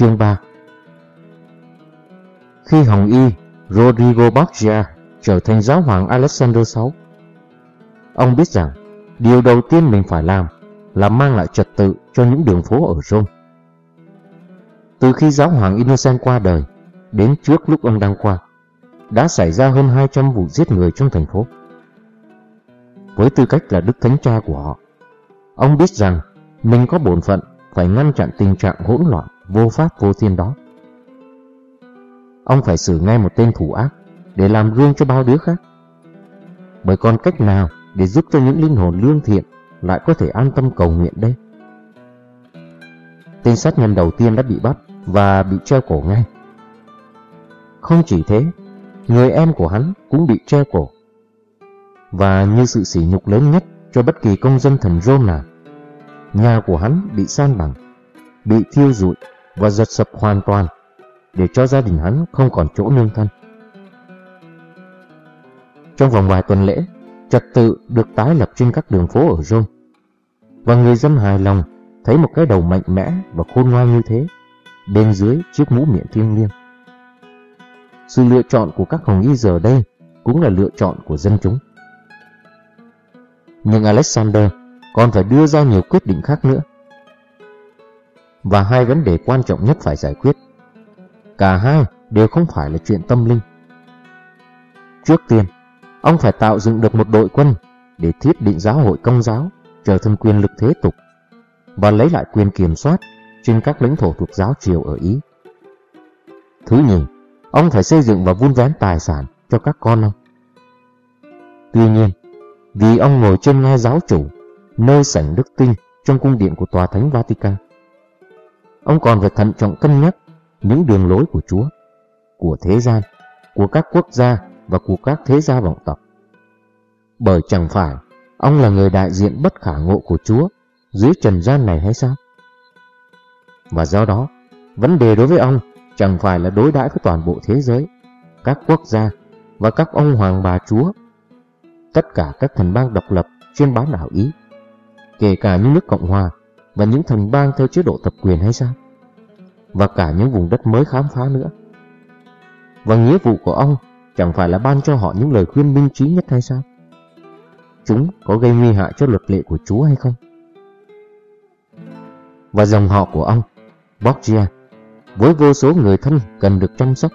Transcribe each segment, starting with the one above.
Chương 3 Khi Hồng Y Rodrigo Borgia trở thành giáo hoàng Alexander VI, ông biết rằng điều đầu tiên mình phải làm là mang lại trật tự cho những đường phố ở Rome. Từ khi giáo hoàng Innocent qua đời, đến trước lúc ông đang qua, đã xảy ra hơn 200 vụ giết người trong thành phố. Với tư cách là đức thánh cha của họ, ông biết rằng mình có bổn phận phải ngăn chặn tình trạng hỗn loạn, vô pháp vô thiên đó. Ông phải xử ngay một tên thủ ác để làm gương cho bao đứa khác. Bởi còn cách nào để giúp cho những linh hồn lương thiện lại có thể an tâm cầu nguyện đây? Tên sát nhân đầu tiên đã bị bắt và bị treo cổ ngay. Không chỉ thế, người em của hắn cũng bị treo cổ. Và như sự sỉ nhục lớn nhất cho bất kỳ công dân thần rôn nào, nhà của hắn bị san bằng, bị thiêu rụi và giật sập hoàn toàn để cho gia đình hắn không còn chỗ nương thân. Trong vòng vài tuần lễ, trật tự được tái lập trên các đường phố ở Rome. Và người dân hài lòng thấy một cái đầu mạnh mẽ và khôn ngoan như thế, bên dưới chiếc mũ miệng thiêng liêng. Sự lựa chọn của các hồng y giờ đây cũng là lựa chọn của dân chúng. Nhưng Alexander còn phải đưa ra nhiều quyết định khác nữa. Và hai vấn đề quan trọng nhất phải giải quyết. Cả hai đều không phải là chuyện tâm linh. Trước tiên, ông phải tạo dựng được một đội quân để thiết định giáo hội công giáo trở thành quyền lực thế tục và lấy lại quyền kiểm soát trên các lãnh thổ thuộc giáo triều ở Ý. Thứ nhì, ông phải xây dựng và vun vén tài sản cho các con ông. Tuy nhiên, vì ông ngồi trên ngai giáo chủ, nơi sảnh đức tinh trong cung điện của tòa thánh Vatican, ông còn phải thận trọng cân nhắc những đường lối của Chúa, của thế gian, của các quốc gia và của các thế gia vọng tộc. Bởi chẳng phải ông là người đại diện bất khả ngộ của Chúa dưới trần gian này hay sao? Và do đó, vấn đề đối với ông chẳng phải là đối đãi với toàn bộ thế giới, các quốc gia và các ông hoàng bà chúa. Tất cả các thần bang độc lập trên bán đảo Ý, kể cả những nước Cộng Hòa và những thần bang theo chế độ tập quyền hay sao? Và cả những vùng đất mới khám phá nữa. Và nghĩa vụ của ông chẳng phải là ban cho họ những lời khuyên minh trí nhất hay sao? Chúng có gây nguy hại cho luật lệ của Chúa hay không? Và dòng họ của ông, Borgia, với vô số người thân cần được chăm sóc,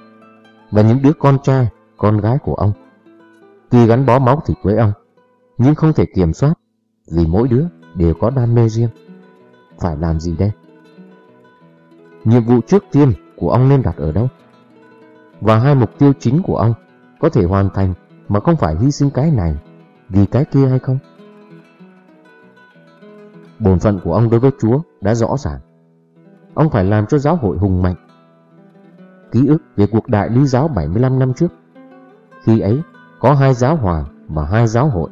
và những đứa con trai, con gái của ông. Tuy gắn bó máu thịt với ông, nhưng không thể kiểm soát vì mỗi đứa đều có đam mê riêng. Phải làm gì đây? Nhiệm vụ trước tiên của ông nên đặt ở đâu? Và hai mục tiêu chính của ông có thể hoàn thành mà không phải hy sinh cái này vì cái kia hay không? Bổn phận của ông đối với Chúa đã rõ ràng. Ông phải làm cho giáo hội hùng mạnh. Ký ức về cuộc đại lý giáo 75 năm trước. Khi ấy, có hai giáo hoàng và hai giáo hội.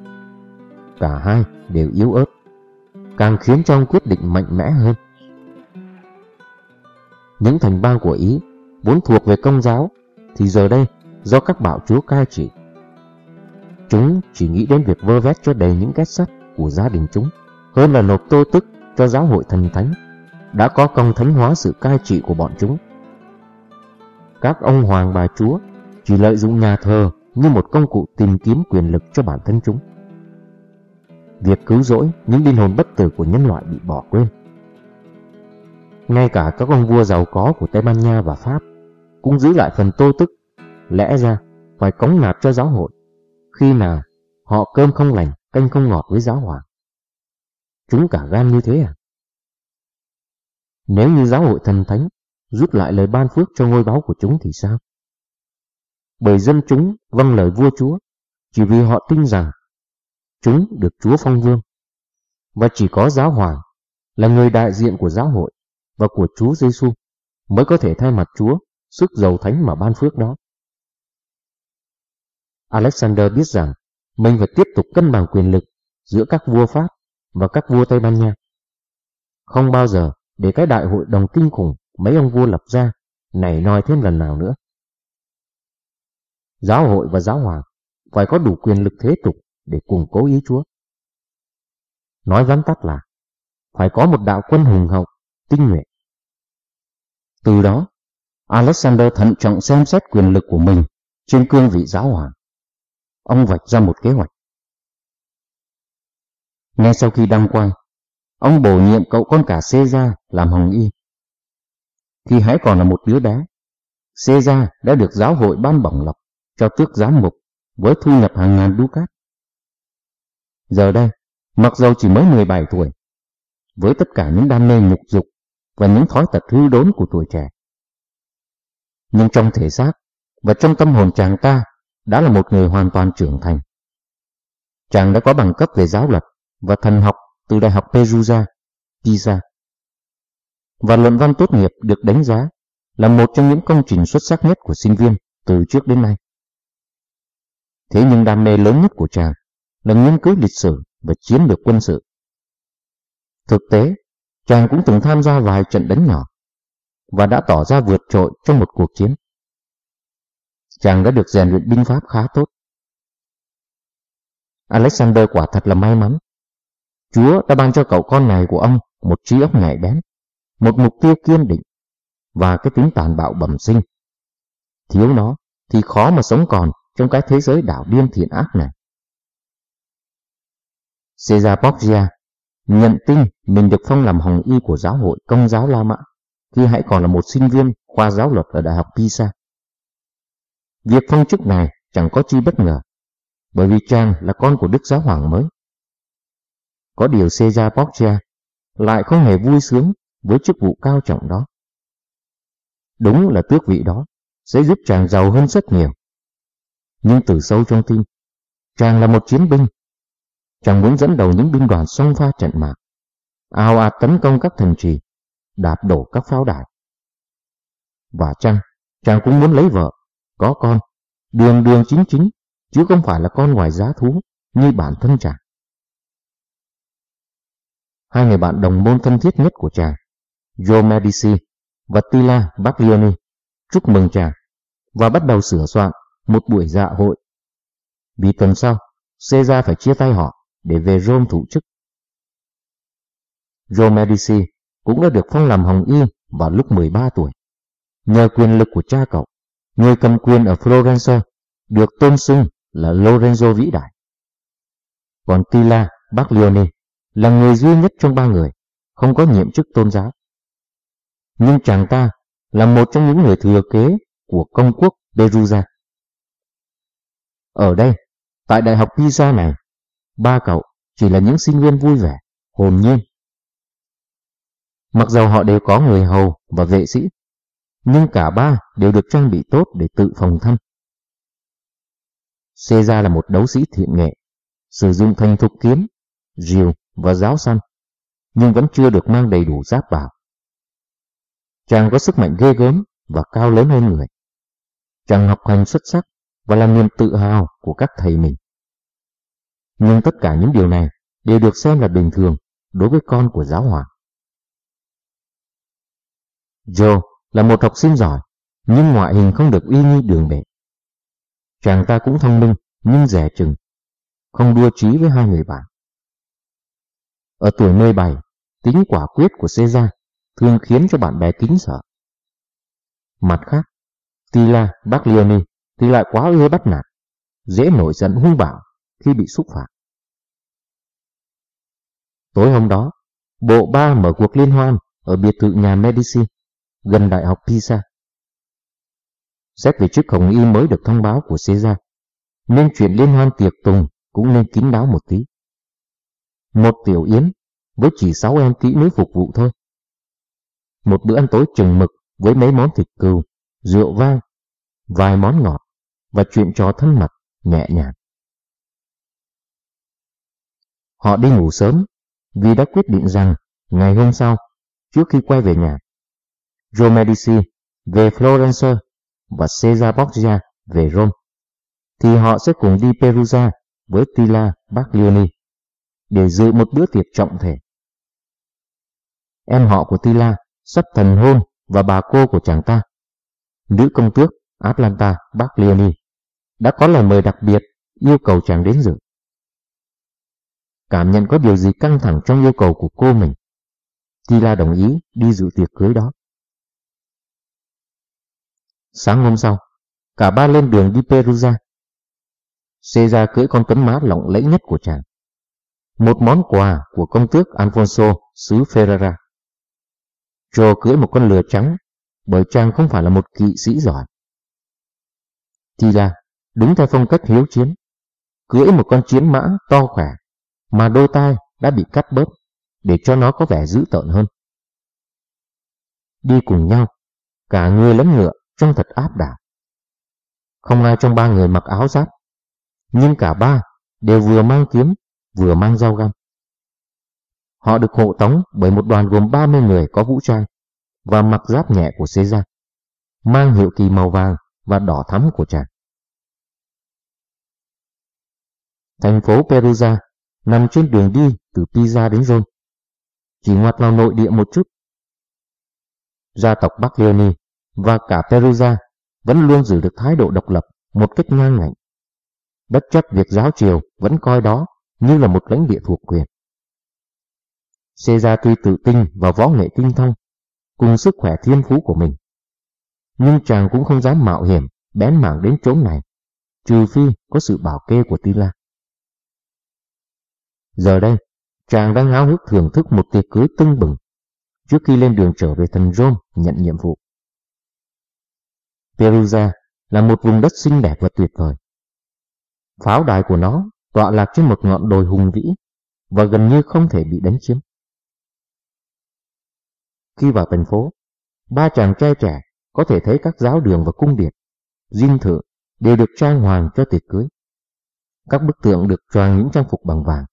Cả hai đều yếu ớt, càng khiến cho ông quyết định mạnh mẽ hơn. Những thành bang của Ý vốn thuộc về công giáo, thì giờ đây, do các bảo chúa cai trị. Chúng chỉ nghĩ đến việc vơ vét cho đầy những két sắt của gia đình chúng, hơn là nộp tô tức cho giáo hội thần thánh đã có công thánh hóa sự cai trị của bọn chúng. Các ông hoàng bà chúa chỉ lợi dụng nhà thờ như một công cụ tìm kiếm quyền lực cho bản thân chúng. Việc cứu rỗi những linh hồn bất tử của nhân loại bị bỏ quên. Ngay cả các ông vua giàu có của Tây Ban Nha và Pháp cũng giữ lại phần tô tức, lẽ ra phải cống nạp cho giáo hội. Khi nào họ cơm không lành, canh không ngọt với giáo hoàng. Chúng cả gan như thế à? Nếu như giáo hội thần thánh rút lại lời ban phước cho ngôi báu của chúng thì sao? Bởi dân chúng vâng lời vua chúa chỉ vì họ tin rằng chúng được chúa phong vương và chỉ có giáo hoàng là người đại diện của giáo hội và của chúa giêsu mới có thể thay mặt chúa sức giàu thánh mà ban phước đó. Alexander biết rằng mình phải tiếp tục cân bằng quyền lực giữa các vua Pháp và các vua Tây Ban Nha. Không bao giờ để cái đại hội đồng kinh khủng mấy ông vua lập ra nảy nòi thêm lần nào nữa. Giáo hội và giáo hoàng phải có đủ quyền lực thế tục để củng cố ý Chúa. Nói vắn tắt là phải có một đạo quân hùng hậu, tinh nhuệ. Từ đó, Alexander thận trọng xem xét quyền lực của mình trên cương vị giáo hoàng. Ông vạch ra một kế hoạch. Ngay sau khi đăng quang, ông bổ nhiệm cậu con cả Caesar làm hồng y. Khi hãy còn là một đứa bé, Caesar đã được giáo hội ban bổng lộc cho tước giám mục với thu nhập hàng ngàn ducat. Giờ đây, mặc dầu chỉ mới 17 tuổi, với tất cả những đam mê nhục dục và những thói tật hư đốn của tuổi trẻ, nhưng trong thể xác và trong tâm hồn chàng ta đã là một người hoàn toàn trưởng thành. Chàng đã có bằng cấp về giáo luật và thần học từ Đại học Perugia, Pisa. Và luận văn tốt nghiệp được đánh giá là một trong những công trình xuất sắc nhất của sinh viên từ trước đến nay. Thế nhưng đam mê lớn nhất của chàng là nghiên cứu lịch sử và chiến lược quân sự. Thực tế, chàng cũng từng tham gia vài trận đánh nhỏ và đã tỏ ra vượt trội trong một cuộc chiến. Chàng đã được rèn luyện binh pháp khá tốt. Alexander quả thật là may mắn. Chúa đã ban cho cậu con này của ông một trí óc nhạy bén, một mục tiêu kiên định và cái tính tàn bạo bẩm sinh. Thiếu nó thì khó mà sống còn trong cái thế giới đảo điên thiện ác này. Caesar Borgia nhận tin mình được phong làm hồng y của giáo hội công giáo La Mã khi hãy còn là một sinh viên khoa giáo luật ở Đại học Pisa. Việc phong chức này chẳng có chi bất ngờ, bởi vì chàng là con của Đức Giáo Hoàng mới. Có điều Caesar Borgia lại không hề vui sướng với chức vụ cao trọng đó. Đúng là tước vị đó sẽ giúp chàng giàu hơn rất nhiều. Nhưng từ sâu trong tim, chàng là một chiến binh. Chàng muốn dẫn đầu những binh đoàn song pha trận mạc, ao ạt tấn công các thành trì đạp đổ các pháo đài. Và chăng, chàng cũng muốn lấy vợ, có con, đường đường chính chính, chứ không phải là con ngoài giá thú như bản thân chàng. Hai người bạn đồng môn thân thiết nhất của chàng, Joe Medici và Tila Baglioni, chúc mừng chàng và bắt đầu sửa soạn một buổi dạ hội. Vì tuần sau, Caesar phải chia tay họ để về Rome thủ chức. Joe Medici cũng đã được phong làm hồng y vào lúc 13 tuổi. Nhờ quyền lực của cha cậu, người cầm quyền ở Florence được tôn xưng là Lorenzo vĩ đại. Còn Tila Baglioni là người duy nhất trong ba người không có nhiệm chức tôn giáo. Nhưng chàng ta là một trong những người thừa kế của công quốc Perugia. Ở đây, tại Đại học Pisa này, ba cậu chỉ là những sinh viên vui vẻ, hồn nhiên Mặc dầu họ đều có người hầu và vệ sĩ, nhưng cả ba đều được trang bị tốt để tự phòng thân. Caesar là một đấu sĩ thiện nghệ, sử dụng thành thục kiếm, rìu và giáo săn, nhưng vẫn chưa được mang đầy đủ giáp bảo. Chàng có sức mạnh ghê gớm và cao lớn hơn người. Chàng học hành xuất sắc và là niềm tự hào của các thầy mình. Nhưng tất cả những điều này đều được xem là bình thường đối với con của giáo hoàng. Joe là một học sinh giỏi, nhưng ngoại hình không được uy nghi đường bệ. Chàng ta cũng thông minh, nhưng rẻ chừng, không đua trí với hai người bạn. Ở tuổi 17, tính quả quyết của Caesar thường khiến cho bạn bè kính sợ. Mặt khác, Tila Baglioni thì lại quá ưa bắt nạt, dễ nổi giận hung bạo khi bị xúc phạm. Tối hôm đó, bộ ba mở cuộc liên hoan ở biệt thự nhà Medici gần Đại học Pisa. Xét về chức hồng y mới được thông báo của Caesar, nên chuyện liên hoan tiệc tùng cũng nên kín đáo một tí. Một tiểu yến với chỉ sáu em kỹ nữ phục vụ thôi. Một bữa ăn tối chừng mực với mấy món thịt cừu, rượu vang, vài món ngọt và chuyện trò thân mật, nhẹ nhàng. Họ đi ngủ sớm vì đã quyết định rằng ngày hôm sau, trước khi quay về nhà, Joe Medici về Florence và Cesar Borgia về Rome, thì họ sẽ cùng đi Perugia với Tila Baglioni để dự một bữa tiệc trọng thể. Em họ của Tila sắp thần hôn và bà cô của chàng ta, nữ công tước Atlanta Baglioni, đã có lời mời đặc biệt yêu cầu chàng đến dự. Cảm nhận có điều gì căng thẳng trong yêu cầu của cô mình, Tila đồng ý đi dự tiệc cưới đó. Sáng hôm sau, cả ba lên đường đi Perugia. Caesar cưỡi con tuấn mã lộng lẫy nhất của chàng. Một món quà của công tước Alfonso xứ Ferrara. Joe cưỡi một con lừa trắng bởi chàng không phải là một kỵ sĩ giỏi. Tila đứng theo phong cách hiếu chiến, cưỡi một con chiến mã to khỏe mà đôi tai đã bị cắt bớt để cho nó có vẻ dữ tợn hơn. Đi cùng nhau, cả người lẫn ngựa trông thật áp đảo. Không ai trong ba người mặc áo giáp, nhưng cả ba đều vừa mang kiếm, vừa mang dao găm. Họ được hộ tống bởi một đoàn gồm 30 người có vũ trang và mặc giáp nhẹ của Caesar, mang hiệu kỳ màu vàng và đỏ thắm của chàng. Thành phố Perugia nằm trên đường đi từ Pisa đến Rome, chỉ ngoặt vào nội địa một chút. Gia tộc Baglioni và cả Perugia vẫn luôn giữ được thái độ độc lập một cách ngang ngạnh. Bất chấp việc giáo triều vẫn coi đó như là một lãnh địa thuộc quyền. Caesar tuy tự tin vào võ nghệ tinh thông cùng sức khỏe thiên phú của mình, nhưng chàng cũng không dám mạo hiểm bén mảng đến chỗ này, trừ phi có sự bảo kê của Tila. Giờ đây, chàng đang háo hức thưởng thức một tiệc cưới tưng bừng trước khi lên đường trở về thần Rome nhận nhiệm vụ. Perugia là một vùng đất xinh đẹp và tuyệt vời. Pháo đài của nó tọa lạc trên một ngọn đồi hùng vĩ và gần như không thể bị đánh chiếm. Khi vào thành phố, ba chàng trai trẻ có thể thấy các giáo đường và cung điện, dinh thự đều được trang hoàng cho tiệc cưới. Các bức tượng được choàng những trang phục bằng vàng.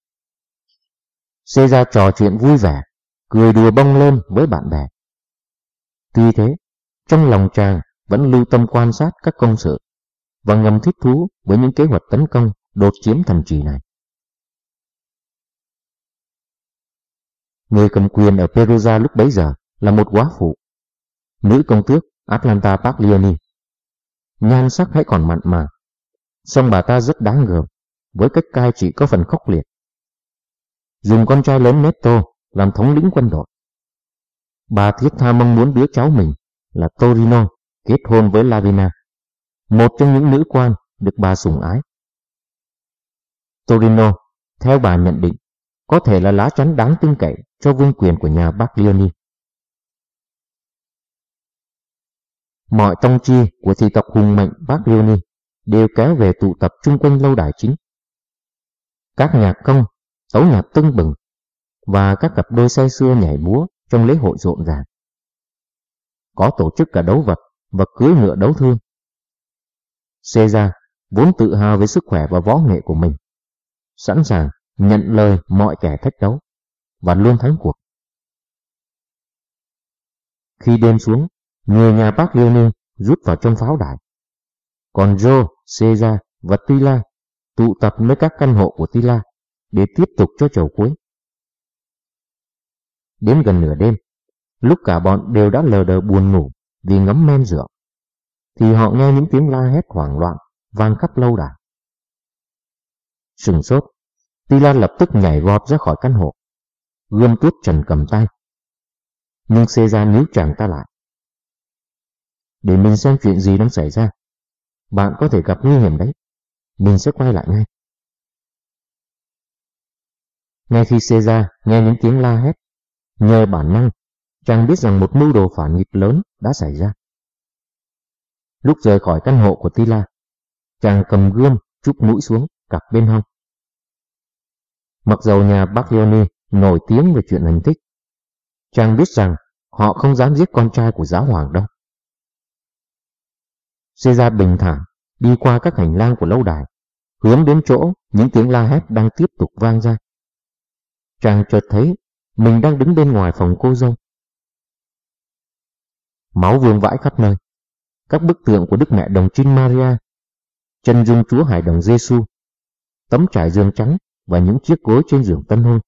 Xê ra trò chuyện vui vẻ, cười đùa bông lên với bạn bè. Tuy thế, trong lòng chàng vẫn lưu tâm quan sát các công sự và ngầm thích thú với những kế hoạch tấn công đột chiếm thành trì này. Người cầm quyền ở Perugia lúc bấy giờ là một quá phụ, nữ công tước Atlanta Paglioni. Nhan sắc hãy còn mặn mà, song bà ta rất đáng gờm, với cách cai trị có phần khốc liệt. Dùng con trai lớn Neto làm thống lĩnh quân đội. Bà thiết tha mong muốn đứa cháu mình là Torino kết hôn với Lavina, một trong những nữ quan được bà sủng ái. Torino, theo bà nhận định, có thể là lá chắn đáng tin cậy cho vương quyền của nhà Baglioni. Mọi tông chi của thị tộc hùng mạnh Baglioni đều kéo về tụ tập chung quanh lâu đài chính. Các nhà công, tấu nhạc tưng bừng và các cặp đôi say xưa nhảy múa trong lễ hội rộn ràng. Có tổ chức cả đấu vật và cưới ngựa đấu thương. Caesar vốn tự hào với sức khỏe và võ nghệ của mình, sẵn sàng nhận lời mọi kẻ thách đấu và luôn thắng cuộc. Khi đêm xuống, người nhà bác Leonin rút vào trong pháo đài. Còn Joe, Caesar và Tila tụ tập nơi các căn hộ của Tila để tiếp tục cho chầu cuối. Đến gần nửa đêm, lúc cả bọn đều đã lờ đờ buồn ngủ vì ngấm men rượu, thì họ nghe những tiếng la hét hoảng loạn vang khắp lâu đài. Sừng sốt, Tila lập tức nhảy vọt ra khỏi căn hộ, gươm tuốt trần cầm tay. Nhưng Caesar níu chàng ta lại. Để mình xem chuyện gì đang xảy ra. Bạn có thể gặp nguy hiểm đấy. Mình sẽ quay lại ngay. Ngay khi Caesar nghe những tiếng la hét, nhờ bản năng, chàng biết rằng một mưu đồ phản nghịch lớn đã xảy ra. Lúc rời khỏi căn hộ của Tila, chàng cầm gươm chúc mũi xuống cặp bên hông. Mặc dầu nhà Baglioni nổi tiếng về chuyện hành tích, chàng biết rằng họ không dám giết con trai của giáo hoàng đâu. Caesar bình thản đi qua các hành lang của lâu đài, hướng đến chỗ những tiếng la hét đang tiếp tục vang ra. Chàng chợt thấy mình đang đứng bên ngoài phòng cô dâu. Máu vương vãi khắp nơi. Các bức tượng của Đức Mẹ Đồng Trinh Maria, chân dung Chúa Hải Đồng Giêsu, tấm trải giường trắng và những chiếc gối trên giường tân hôn.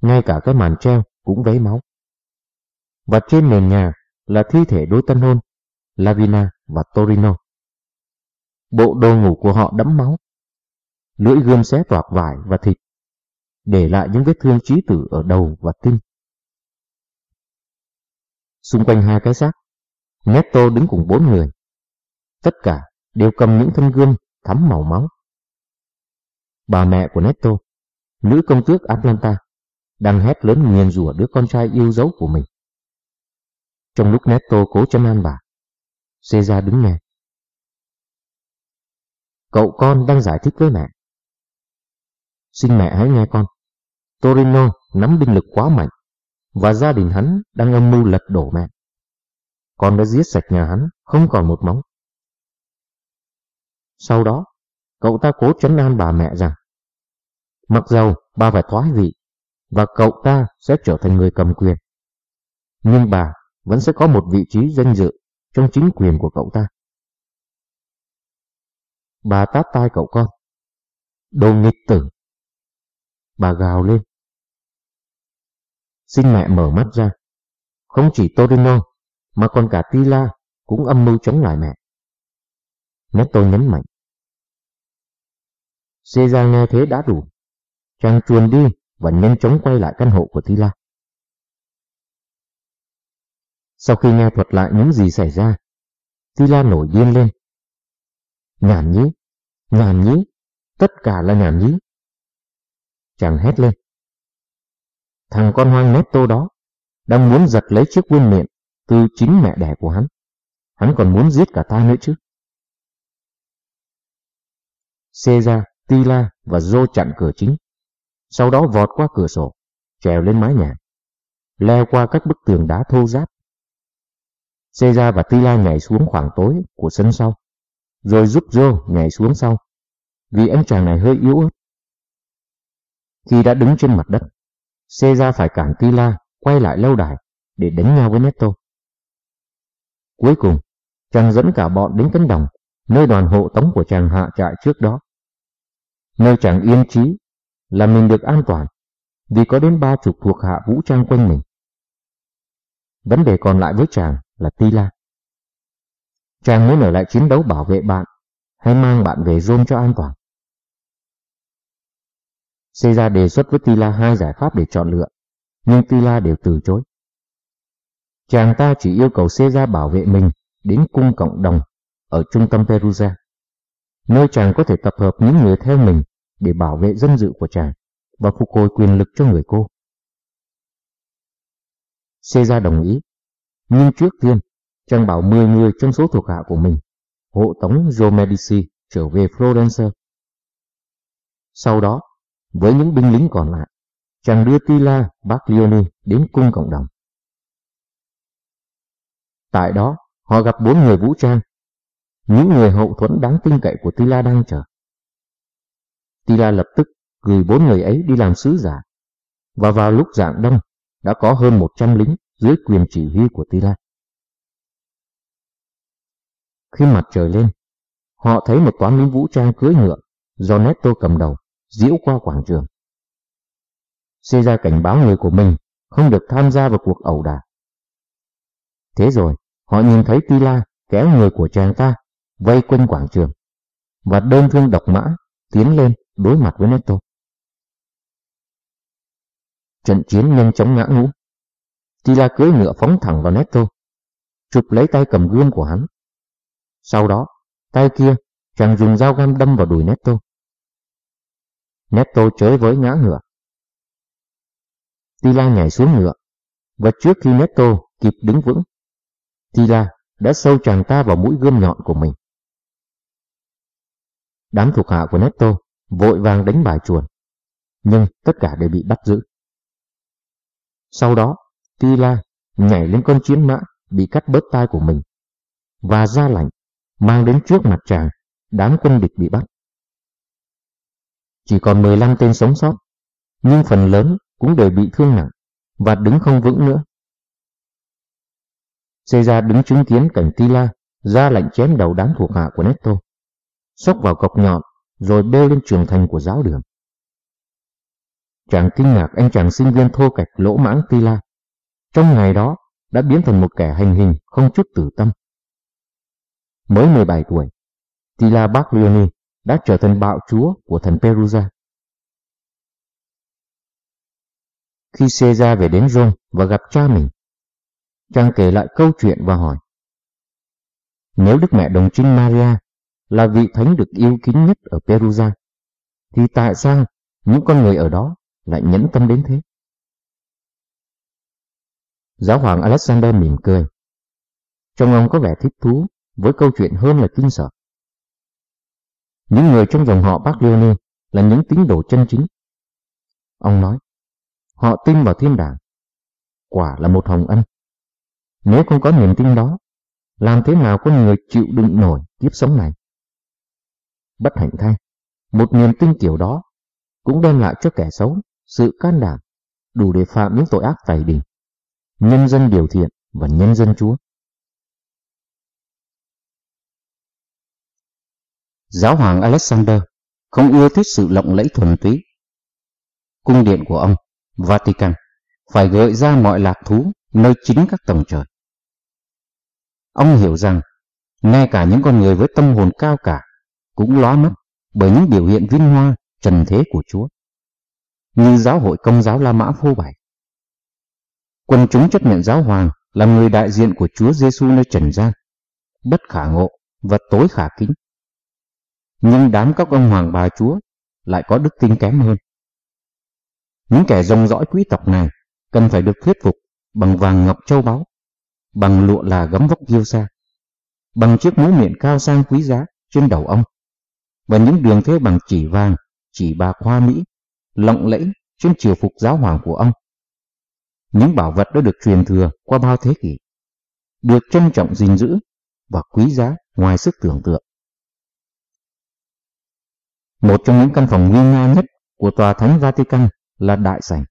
Ngay cả cái màn treo cũng vấy máu. Và trên nền nhà là thi thể đôi tân hôn, Lavina và Torino. Bộ đồ ngủ của họ đẫm máu. Lưỡi gươm xé toạc vải và thịt, để lại những vết thương chí tử ở đầu và tim. Xung quanh hai cái xác, Neto đứng cùng bốn người. Tất cả đều cầm những thân gươm thắm màu máu. Bà mẹ của Neto, nữ công tước Atlanta, đang hét lớn nguyền rủa đứa con trai yêu dấu của mình. Trong lúc Neto cố chấn an bà, Caesar đứng nghe. Cậu con đang giải thích với mẹ. Xin mẹ hãy nghe con. Torino nắm binh lực quá mạnh và gia đình hắn đang âm mưu lật đổ mẹ. Con đã giết sạch nhà hắn, không còn một móng. Sau đó, cậu ta cố chấn an bà mẹ rằng mặc dầu bà phải thoái vị và cậu ta sẽ trở thành người cầm quyền. Nhưng bà vẫn sẽ có một vị trí danh dự trong chính quyền của cậu ta. Bà tát tai cậu con. Đồ nghịch tử. Bà gào lên. Xin mẹ mở mắt ra. Không chỉ Torino, mà còn cả Tila cũng âm mưu chống lại mẹ. Neto nhấn mạnh. Caesar nghe thế đã đủ. Chàng chuồn đi và nhanh chóng quay lại căn hộ của Tila. Sau khi nghe thuật lại những gì xảy ra, Tila nổi điên lên. Nhảm nhí, nhảm nhí, tất cả là nhảm nhí. Chàng hét lên. Thằng con hoang Netto đó đang muốn giật lấy chiếc quân miệng từ chính mẹ đẻ của hắn. Hắn còn muốn giết cả ta nữa chứ. Caesar, Tila và Joe chặn cửa chính. Sau đó vọt qua cửa sổ, trèo lên mái nhà, leo qua các bức tường đá thô ráp. Caesar và Tila nhảy xuống khoảng tối của sân sau, rồi giúp Joe nhảy xuống sau, vì anh chàng này hơi yếu ớt. Khi đã đứng trên mặt đất, Caesar phải cản Tila quay lại lâu đài để đánh nhau với Netto. Cuối cùng, chàng dẫn cả bọn đến cánh đồng, nơi đoàn hộ tống của chàng hạ trại trước đó. Nơi chàng yên trí là mình được an toàn, vì có đến ba chục thuộc hạ vũ trang quanh mình. Vấn đề còn lại với chàng là Tila. Chàng muốn ở lại chiến đấu bảo vệ bạn, hay mang bạn về Rome cho an toàn. Caesar đề xuất với Tila hai giải pháp để chọn lựa, nhưng Tila đều từ chối. Chàng ta chỉ yêu cầu Caesar bảo vệ mình đến cung cộng đồng ở trung tâm Perugia, nơi chàng có thể tập hợp những người theo mình để bảo vệ dân dự của chàng và phục hồi quyền lực cho người cô. Caesar đồng ý, nhưng trước tiên chàng bảo 10 người trong số thuộc hạ của mình hộ tống Joe Medici trở về Florence. Sau đó, với những binh lính còn lại, chàng đưa Tila Baglioni đến cung cộng đồng. Tại đó, họ gặp bốn người vũ trang, những người hậu thuẫn đáng tin cậy của Tila đang chờ. Tila lập tức gửi bốn người ấy đi làm sứ giả, và vào lúc dạng đông đã có hơn 100 lính dưới quyền chỉ huy của Tila. Khi mặt trời lên, họ thấy một toán lính vũ trang cưỡi ngựa do Neto cầm đầu diễu qua quảng trường. Caesar cảnh báo người của mình không được tham gia vào cuộc ẩu đả. Thế rồi, họ nhìn thấy Tila kéo người của chàng ta vây quanh quảng trường và đơn thương độc mã tiến lên đối mặt với Neto. Trận chiến nhanh chóng ngã ngũ. Tila cưỡi ngựa phóng thẳng vào Neto, chụp lấy tay cầm gươm của hắn. Sau đó, tay kia chàng dùng dao găm đâm vào đùi Neto. Netto chới với ngã ngựa. Tila nhảy xuống ngựa, và trước khi Netto kịp đứng vững, Tila đã sâu chàng ta vào mũi gươm nhọn của mình. Đám thuộc hạ của Netto vội vàng đánh bài chuồn, nhưng tất cả đều bị bắt giữ. Sau đó, Tila nhảy lên con chiến mã bị cắt bớt tai của mình và ra lệnh mang đến trước mặt chàng đám quân địch bị bắt. Chỉ còn 15 tên sống sót, nhưng phần lớn cũng đều bị thương nặng và đứng không vững nữa. Caesar đứng chứng kiến cảnh Tila ra lệnh chém đầu đám thuộc hạ của Netto, xốc vào cọc nhọn rồi bêu lên trường thành của giáo đường. Chàng kinh ngạc anh chàng sinh viên thô cạch lỗ mãng Tila, trong ngày đó đã biến thành một kẻ hành hình không chút tử tâm. Mới 17 tuổi, Tila Baglioni đã trở thành bạo chúa của thần Perusa. Khi Caesar về đến Rome và gặp cha mình, chàng kể lại câu chuyện và hỏi, Nếu Đức Mẹ Đồng Trinh Maria là vị thánh được yêu kính nhất ở Perusa, thì tại sao những con người ở đó lại nhẫn tâm đến thế? Giáo hoàng Alexander mỉm cười. Trong ông có vẻ thích thú với câu chuyện hơn là kinh sợ. Những người trong dòng họ bác Leone là những tín đồ chân chính. Ông nói, họ tin vào thiên đàng. Quả là một hồng ân. Nếu không có niềm tin đó, làm thế nào có người chịu đựng nổi kiếp sống này? Bất hạnh thay, một niềm tin kiểu đó cũng đem lại cho kẻ xấu sự can đảm đủ để phạm những tội ác tày đình, nhân dân điều thiện và nhân dân Chúa. Giáo hoàng Alexander không ưa thích sự lộng lẫy thuần túy. Cung điện của ông, Vatican, phải gợi ra mọi lạc thú nơi chính các tầng trời. Ông hiểu rằng, ngay cả những con người với tâm hồn cao cả cũng lóa mắt bởi những biểu hiện vinh hoa trần thế của Chúa, như giáo hội công giáo La Mã phô bày. Quân chúng chấp nhận giáo hoàng là người đại diện của Chúa Giêsu nơi trần gian, bất khả ngộ và tối khả kính. Nhưng đám các ông hoàng bà Chúa lại có đức tin kém hơn. Những kẻ dòng dõi quý tộc này cần phải được thuyết phục bằng vàng ngọc châu báu, bằng lụa là gấm vóc yêu xa, bằng chiếc mũ miệng cao sang quý giá trên đầu ông, và những đường thế bằng chỉ vàng, chỉ bạc hoa mỹ, lộng lẫy trên triều phục giáo hoàng của ông. Những bảo vật đã được truyền thừa qua bao thế kỷ, được trân trọng gìn giữ và quý giá ngoài sức tưởng tượng. Một trong những căn phòng nguy nga nhất của tòa thánh Vatican là đại sảnh,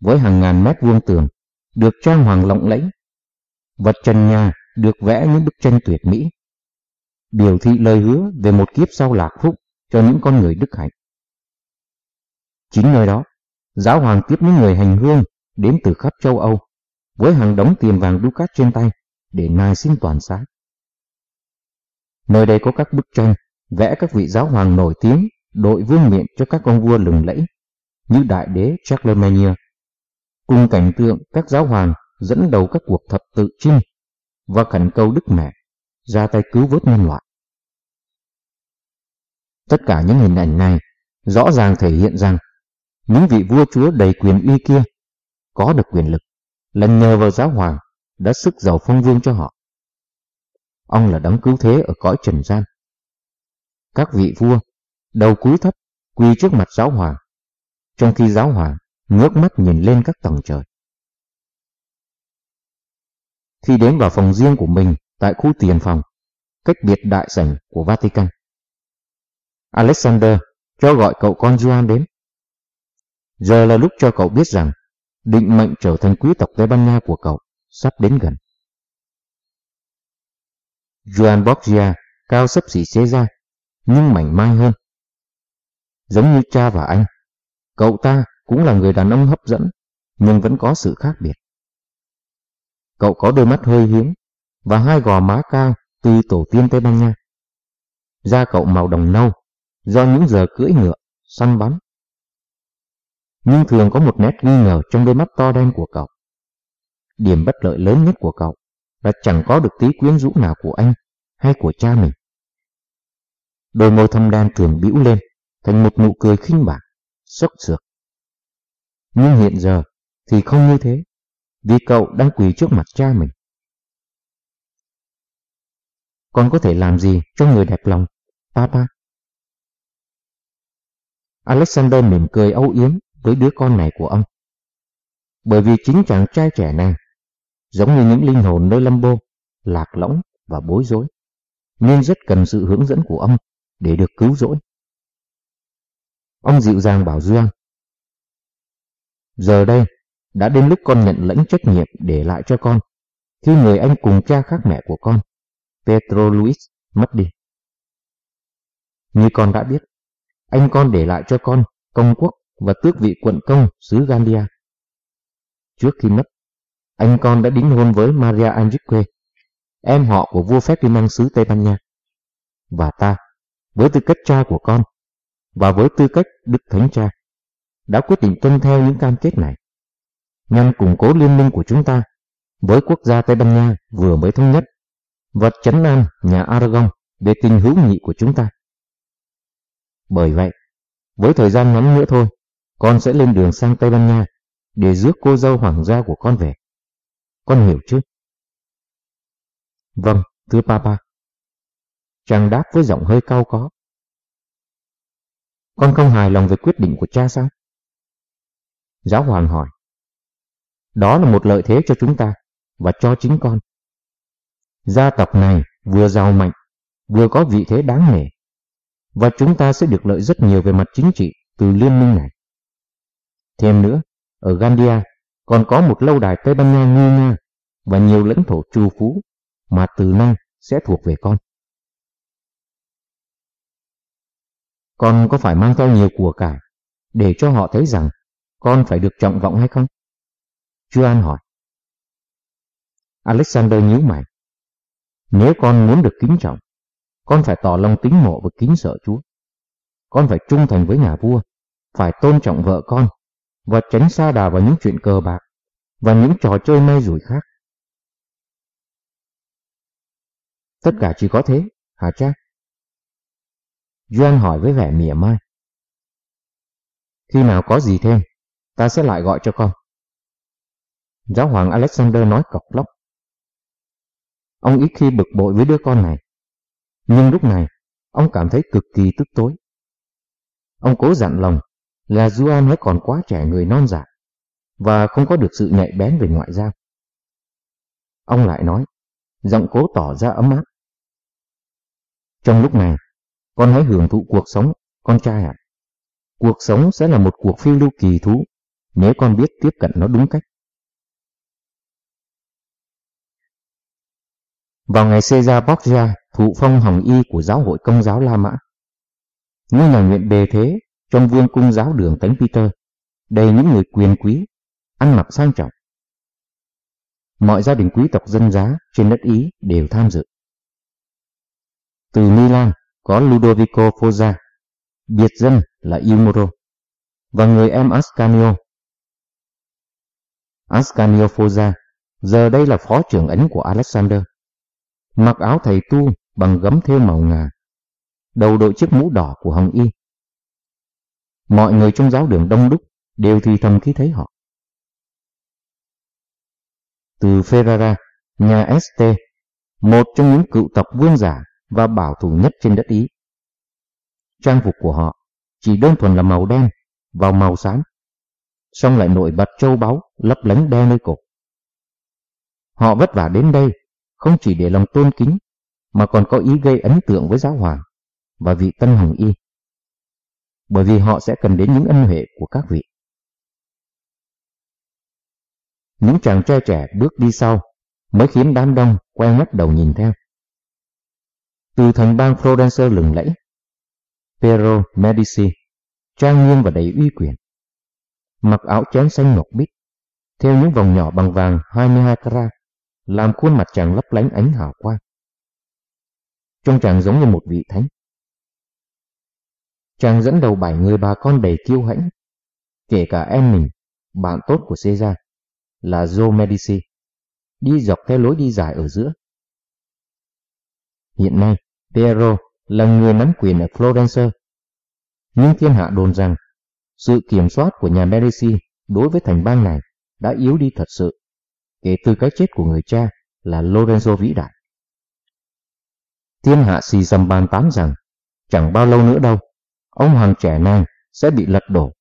với hàng ngàn mét vuông tường, được trang hoàng lộng lẫy. Vật trần nhà được vẽ những bức tranh tuyệt mỹ, biểu thị lời hứa về một kiếp sau lạc phúc cho những con người đức hạnh. Chính nơi đó, giáo hoàng tiếp những người hành hương đến từ khắp châu Âu với hàng đống tiền vàng ducat trên tay để nài xin toàn xá. Nơi đây có các bức tranh vẽ các vị giáo hoàng nổi tiếng đội vương miện cho các ông vua lừng lẫy như đại đế Charlemagne, cùng cảnh tượng các giáo hoàng dẫn đầu các cuộc thập tự chinh và khẩn cầu Đức Mẹ ra tay cứu vớt nhân loại. Tất cả những hình ảnh này rõ ràng thể hiện rằng những vị vua chúa đầy quyền uy kia có được quyền lực là nhờ vào giáo hoàng đã sức giàu phong vương cho họ. Ông là đấng cứu thế ở cõi trần gian. Các vị vua đầu cúi thấp quỳ trước mặt giáo hoàng, trong khi giáo hoàng ngước mắt nhìn lên các tầng trời. Khi đến vào phòng riêng của mình tại khu tiền phòng, cách biệt đại sảnh của Vatican, Alexander cho gọi cậu con Juan đến. Giờ là lúc cho cậu biết rằng định mệnh trở thành quý tộc Tây Ban Nha của cậu sắp đến gần. Juan Borgia cao sấp xỉ xế ra, nhưng mảnh mai hơn. Giống như cha và anh, cậu ta cũng là người đàn ông hấp dẫn, nhưng vẫn có sự khác biệt. Cậu có đôi mắt hơi hiếm và hai gò má cao từ tổ tiên Tây Ban Nha. Da cậu màu đồng nâu do những giờ cưỡi ngựa, săn bắn. Nhưng thường có một nét nghi ngờ trong đôi mắt to đen của cậu. Điểm bất lợi lớn nhất của cậu là chẳng có được tí quyến rũ nào của anh hay của cha mình. Đôi môi thâm đen thường bĩu lên thành một nụ cười khinh bạc, sốc sược. Nhưng hiện giờ thì không như thế, vì cậu đang quỳ trước mặt cha mình. Con có thể làm gì cho người đẹp lòng, Papa? Alexander mỉm cười âu yếm với đứa con này của ông. Bởi vì chính chàng trai trẻ này, giống như những linh hồn nơi lâm bô, lạc lõng và bối rối, nên rất cần sự hướng dẫn của ông để được cứu rỗi. Ông dịu dàng bảo Dương, Giờ đây, đã đến lúc con nhận lãnh trách nhiệm để lại cho con, khi người anh cùng cha khác mẹ của con, Petro Luis, mất đi. Như con đã biết, anh con để lại cho con công quốc và tước vị quận công xứ Gandia. Trước khi mất, anh con đã đính hôn với Maria Enrique, em họ của vua Ferdinand xứ Tây Ban Nha. Và ta, với tư cách cha của con, và với tư cách Đức Thánh Cha, đã quyết định tuân theo những cam kết này, nhằm củng cố liên minh của chúng ta với quốc gia Tây Ban Nha vừa mới thống nhất và chấn an nhà Aragon về tình hữu nghị của chúng ta. Bởi vậy, với thời gian ngắn nữa thôi, con sẽ lên đường sang Tây Ban Nha để rước cô dâu hoàng gia của con về. Con hiểu chứ? Vâng, thưa Papa. Chàng đáp với giọng hơi cao có. Con không hài lòng về quyết định của cha sao? Giáo hoàng hỏi. Đó là một lợi thế cho chúng ta và cho chính con. Gia tộc này vừa giàu mạnh, vừa có vị thế đáng nể, và chúng ta sẽ được lợi rất nhiều về mặt chính trị từ liên minh này. Thêm nữa, ở Gandia còn có một lâu đài Tây Ban Nha nguy nga và nhiều lãnh thổ trù phú mà từ nay sẽ thuộc về con. Con có phải mang theo nhiều của cải để cho họ thấy rằng con phải được trọng vọng hay không? Chúa An hỏi. Alexander nhíu mày. Nếu con muốn được kính trọng, con phải tỏ lòng tính mộ và kính sợ Chúa. Con phải trung thành với nhà vua, phải tôn trọng vợ con và tránh xa đà vào những chuyện cờ bạc và những trò chơi may rủi khác. Tất cả chỉ có thế, hả cha? Doan hỏi với vẻ mỉa mai. Khi nào có gì thêm, ta sẽ lại gọi cho con. Giáo hoàng Alexander nói cọc lóc. Ông ít khi bực bội với đứa con này. Nhưng lúc này, ông cảm thấy cực kỳ tức tối. Ông cố dặn lòng là Duan mới còn quá trẻ người non dạ và không có được sự nhạy bén về ngoại giao. Ông lại nói, giọng cố tỏ ra ấm áp. Trong lúc này, con hãy hưởng thụ cuộc sống, con trai ạ. Cuộc sống sẽ là một cuộc phiêu lưu kỳ thú nếu con biết tiếp cận nó đúng cách. Vào ngày Caesar Borgia thụ phong hồng y của giáo hội công giáo La Mã, ngôi nhà nguyện bề thế trong vương cung giáo đường Thánh Peter, đầy những người quyền quý, ăn mặc sang trọng. Mọi gia đình quý tộc dân giá trên đất Ý đều tham dự. Từ Milan có Ludovico Foggia, biệt dân là Ilmoro, và người em Ascanio. Ascanio Foggia giờ đây là phó trưởng ấn của Alexander. Mặc áo thầy tu bằng gấm thêu màu ngà, đầu đội chiếc mũ đỏ của Hồng Y. Mọi người trong giáo đường đông đúc đều thì thầm khi thấy họ. Từ Ferrara, nhà Este, một trong những cựu tộc vương giả và bảo thủ nhất trên đất Ý. Trang phục của họ chỉ đơn thuần là màu đen vào màu xám, song lại nổi bật châu báu lấp lánh đeo nơi cổ. Họ vất vả đến đây không chỉ để lòng tôn kính mà còn có ý gây ấn tượng với giáo hoàng và vị tân hồng y bởi vì họ sẽ cần đến những ân huệ của các vị. Những chàng trai trẻ bước đi sau mới khiến đám đông quay mắt đầu nhìn theo. Từ thành bang Florence lừng lẫy, Piero Medici, trang nghiêm và đầy uy quyền. Mặc áo chén xanh ngọc bích, theo những vòng nhỏ bằng vàng 22 carat, làm khuôn mặt chàng lấp lánh ánh hào quang. Trông chàng giống như một vị thánh. Chàng dẫn đầu bảy người bà con đầy kiêu hãnh, kể cả em mình, bạn tốt của Caesar, là Joe Medici, đi dọc theo lối đi dài ở giữa. Hiện nay, Piero là người nắm quyền ở Florence. Nhưng thiên hạ đồn rằng sự kiểm soát của nhà Medici đối với thành bang này đã yếu đi thật sự kể từ cái chết của người cha là Lorenzo vĩ đại. Thiên hạ xì xầm bàn tán rằng chẳng bao lâu nữa đâu, ông hoàng trẻ này sẽ bị lật đổ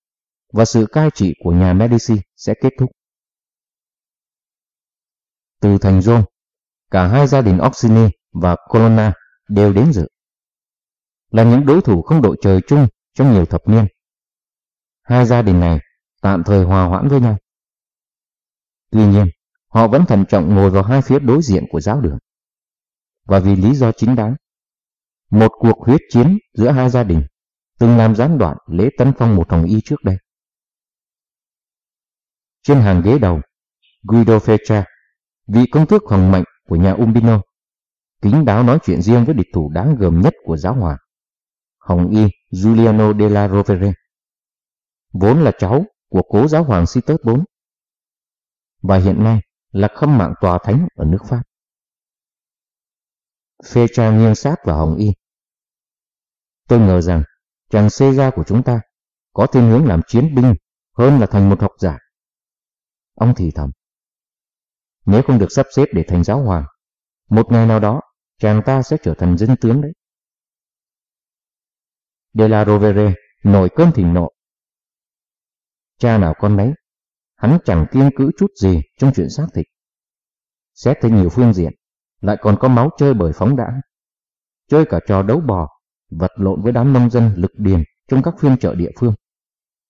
và sự cai trị của nhà Medici sẽ kết thúc. Từ thành Rome, cả hai gia đình Orsini và Colonna đều đến dự. Là những đối thủ không đội trời chung trong nhiều thập niên. Hai gia đình này tạm thời hòa hoãn với nhau. Tuy nhiên, họ vẫn thận trọng ngồi vào hai phía đối diện của giáo đường. Và vì lý do chính đáng, một cuộc huyết chiến giữa hai gia đình từng làm gián đoạn lễ tấn phong một hồng y trước đây. Trên hàng ghế đầu, Guido Fecha, vị công tước hoàng mạnh của nhà Umbino, kính đáo nói chuyện riêng với địch thủ đáng gờm nhất của giáo hoàng, Hồng Y Giuliano della Rovere, vốn là cháu của cố giáo hoàng Situs IV, và hiện nay là khâm mạng tòa thánh ở nước Pháp. Phê cha nghiêng sát vào Hồng Y. Tôi ngờ rằng chàng xê ra của chúng ta có thiên hướng làm chiến binh hơn là thành một học giả. Ông thì thầm. Nếu không được sắp xếp để thành giáo hoàng, một ngày nào đó chàng ta sẽ trở thành dân tướng đấy. De la Rovere nổi cơn thịnh nộ. Cha nào con nấy, hắn chẳng kiên cữ chút gì trong chuyện xác thịt. Xét thấy nhiều phương diện, lại còn có máu chơi bởi phóng đã, Chơi cả trò đấu bò, vật lộn với đám nông dân lực điền trong các phiên chợ địa phương.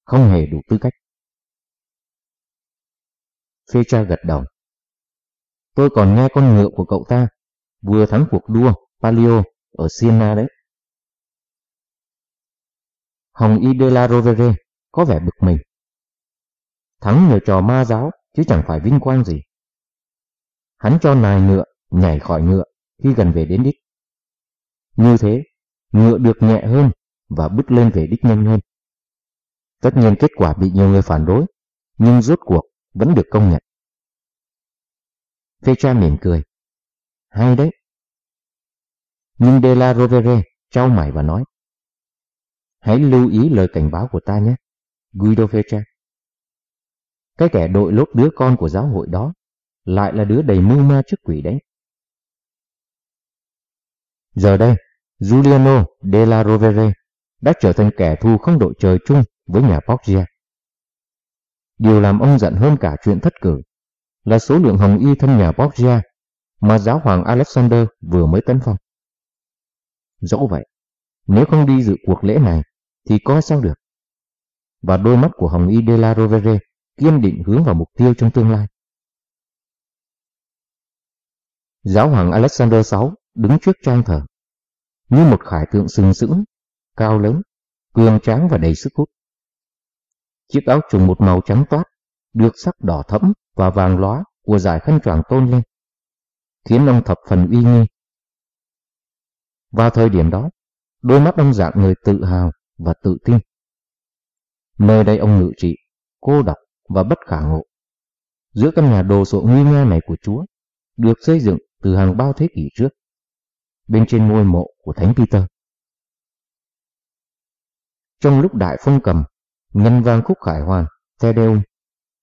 Không hề đủ tư cách. Phê cha gật đầu. Tôi còn nghe con ngựa của cậu ta vừa thắng cuộc đua Palio ở Siena đấy. Hồng Y de la Rovere có vẻ bực mình. Thắng nhờ trò ma giáo chứ chẳng phải vinh quang gì. Hắn cho nài ngựa nhảy khỏi ngựa khi gần về đến đích. Như thế, ngựa được nhẹ hơn và bứt lên về đích nhanh hơn. Tất nhiên kết quả bị nhiều người phản đối, nhưng rốt cuộc vẫn được công nhận. Phê cha mỉm cười. Hay đấy. Nhưng De La Rovere trao mày và nói. Hãy lưu ý lời cảnh báo của ta nhé, Guido Fecha. Cái kẻ đội lốt đứa con của giáo hội đó lại là đứa đầy mưu ma trước quỷ đấy. Giờ đây, Giuliano de la Rovere đã trở thành kẻ thù không đội trời chung với nhà Borgia. Điều làm ông giận hơn cả chuyện thất cử là số lượng hồng y thân nhà Borgia mà giáo hoàng Alexander vừa mới tấn phong. Dẫu vậy, nếu không đi dự cuộc lễ này thì có sao được. Và đôi mắt của Hồng Y de la Rovere kiên định hướng vào mục tiêu trong tương lai. Giáo hoàng Alexander VI đứng trước trang thờ, như một khải tượng sừng sững, cao lớn, cường tráng và đầy sức hút. Chiếc áo trùng một màu trắng toát, được sắc đỏ thẫm và vàng lóa của giải khăn choàng tôn lên, khiến ông thập phần uy nghi. Vào thời điểm đó, đôi mắt ông dạng người tự hào và tự tin. Nơi đây ông ngự trị, cô độc và bất khả ngộ. Giữa căn nhà đồ sộ nguy nga này của Chúa, được xây dựng từ hàng bao thế kỷ trước, bên trên ngôi mộ của Thánh Peter. Trong lúc đại phong cầm, ngân vang khúc khải hoàn, Thedeum,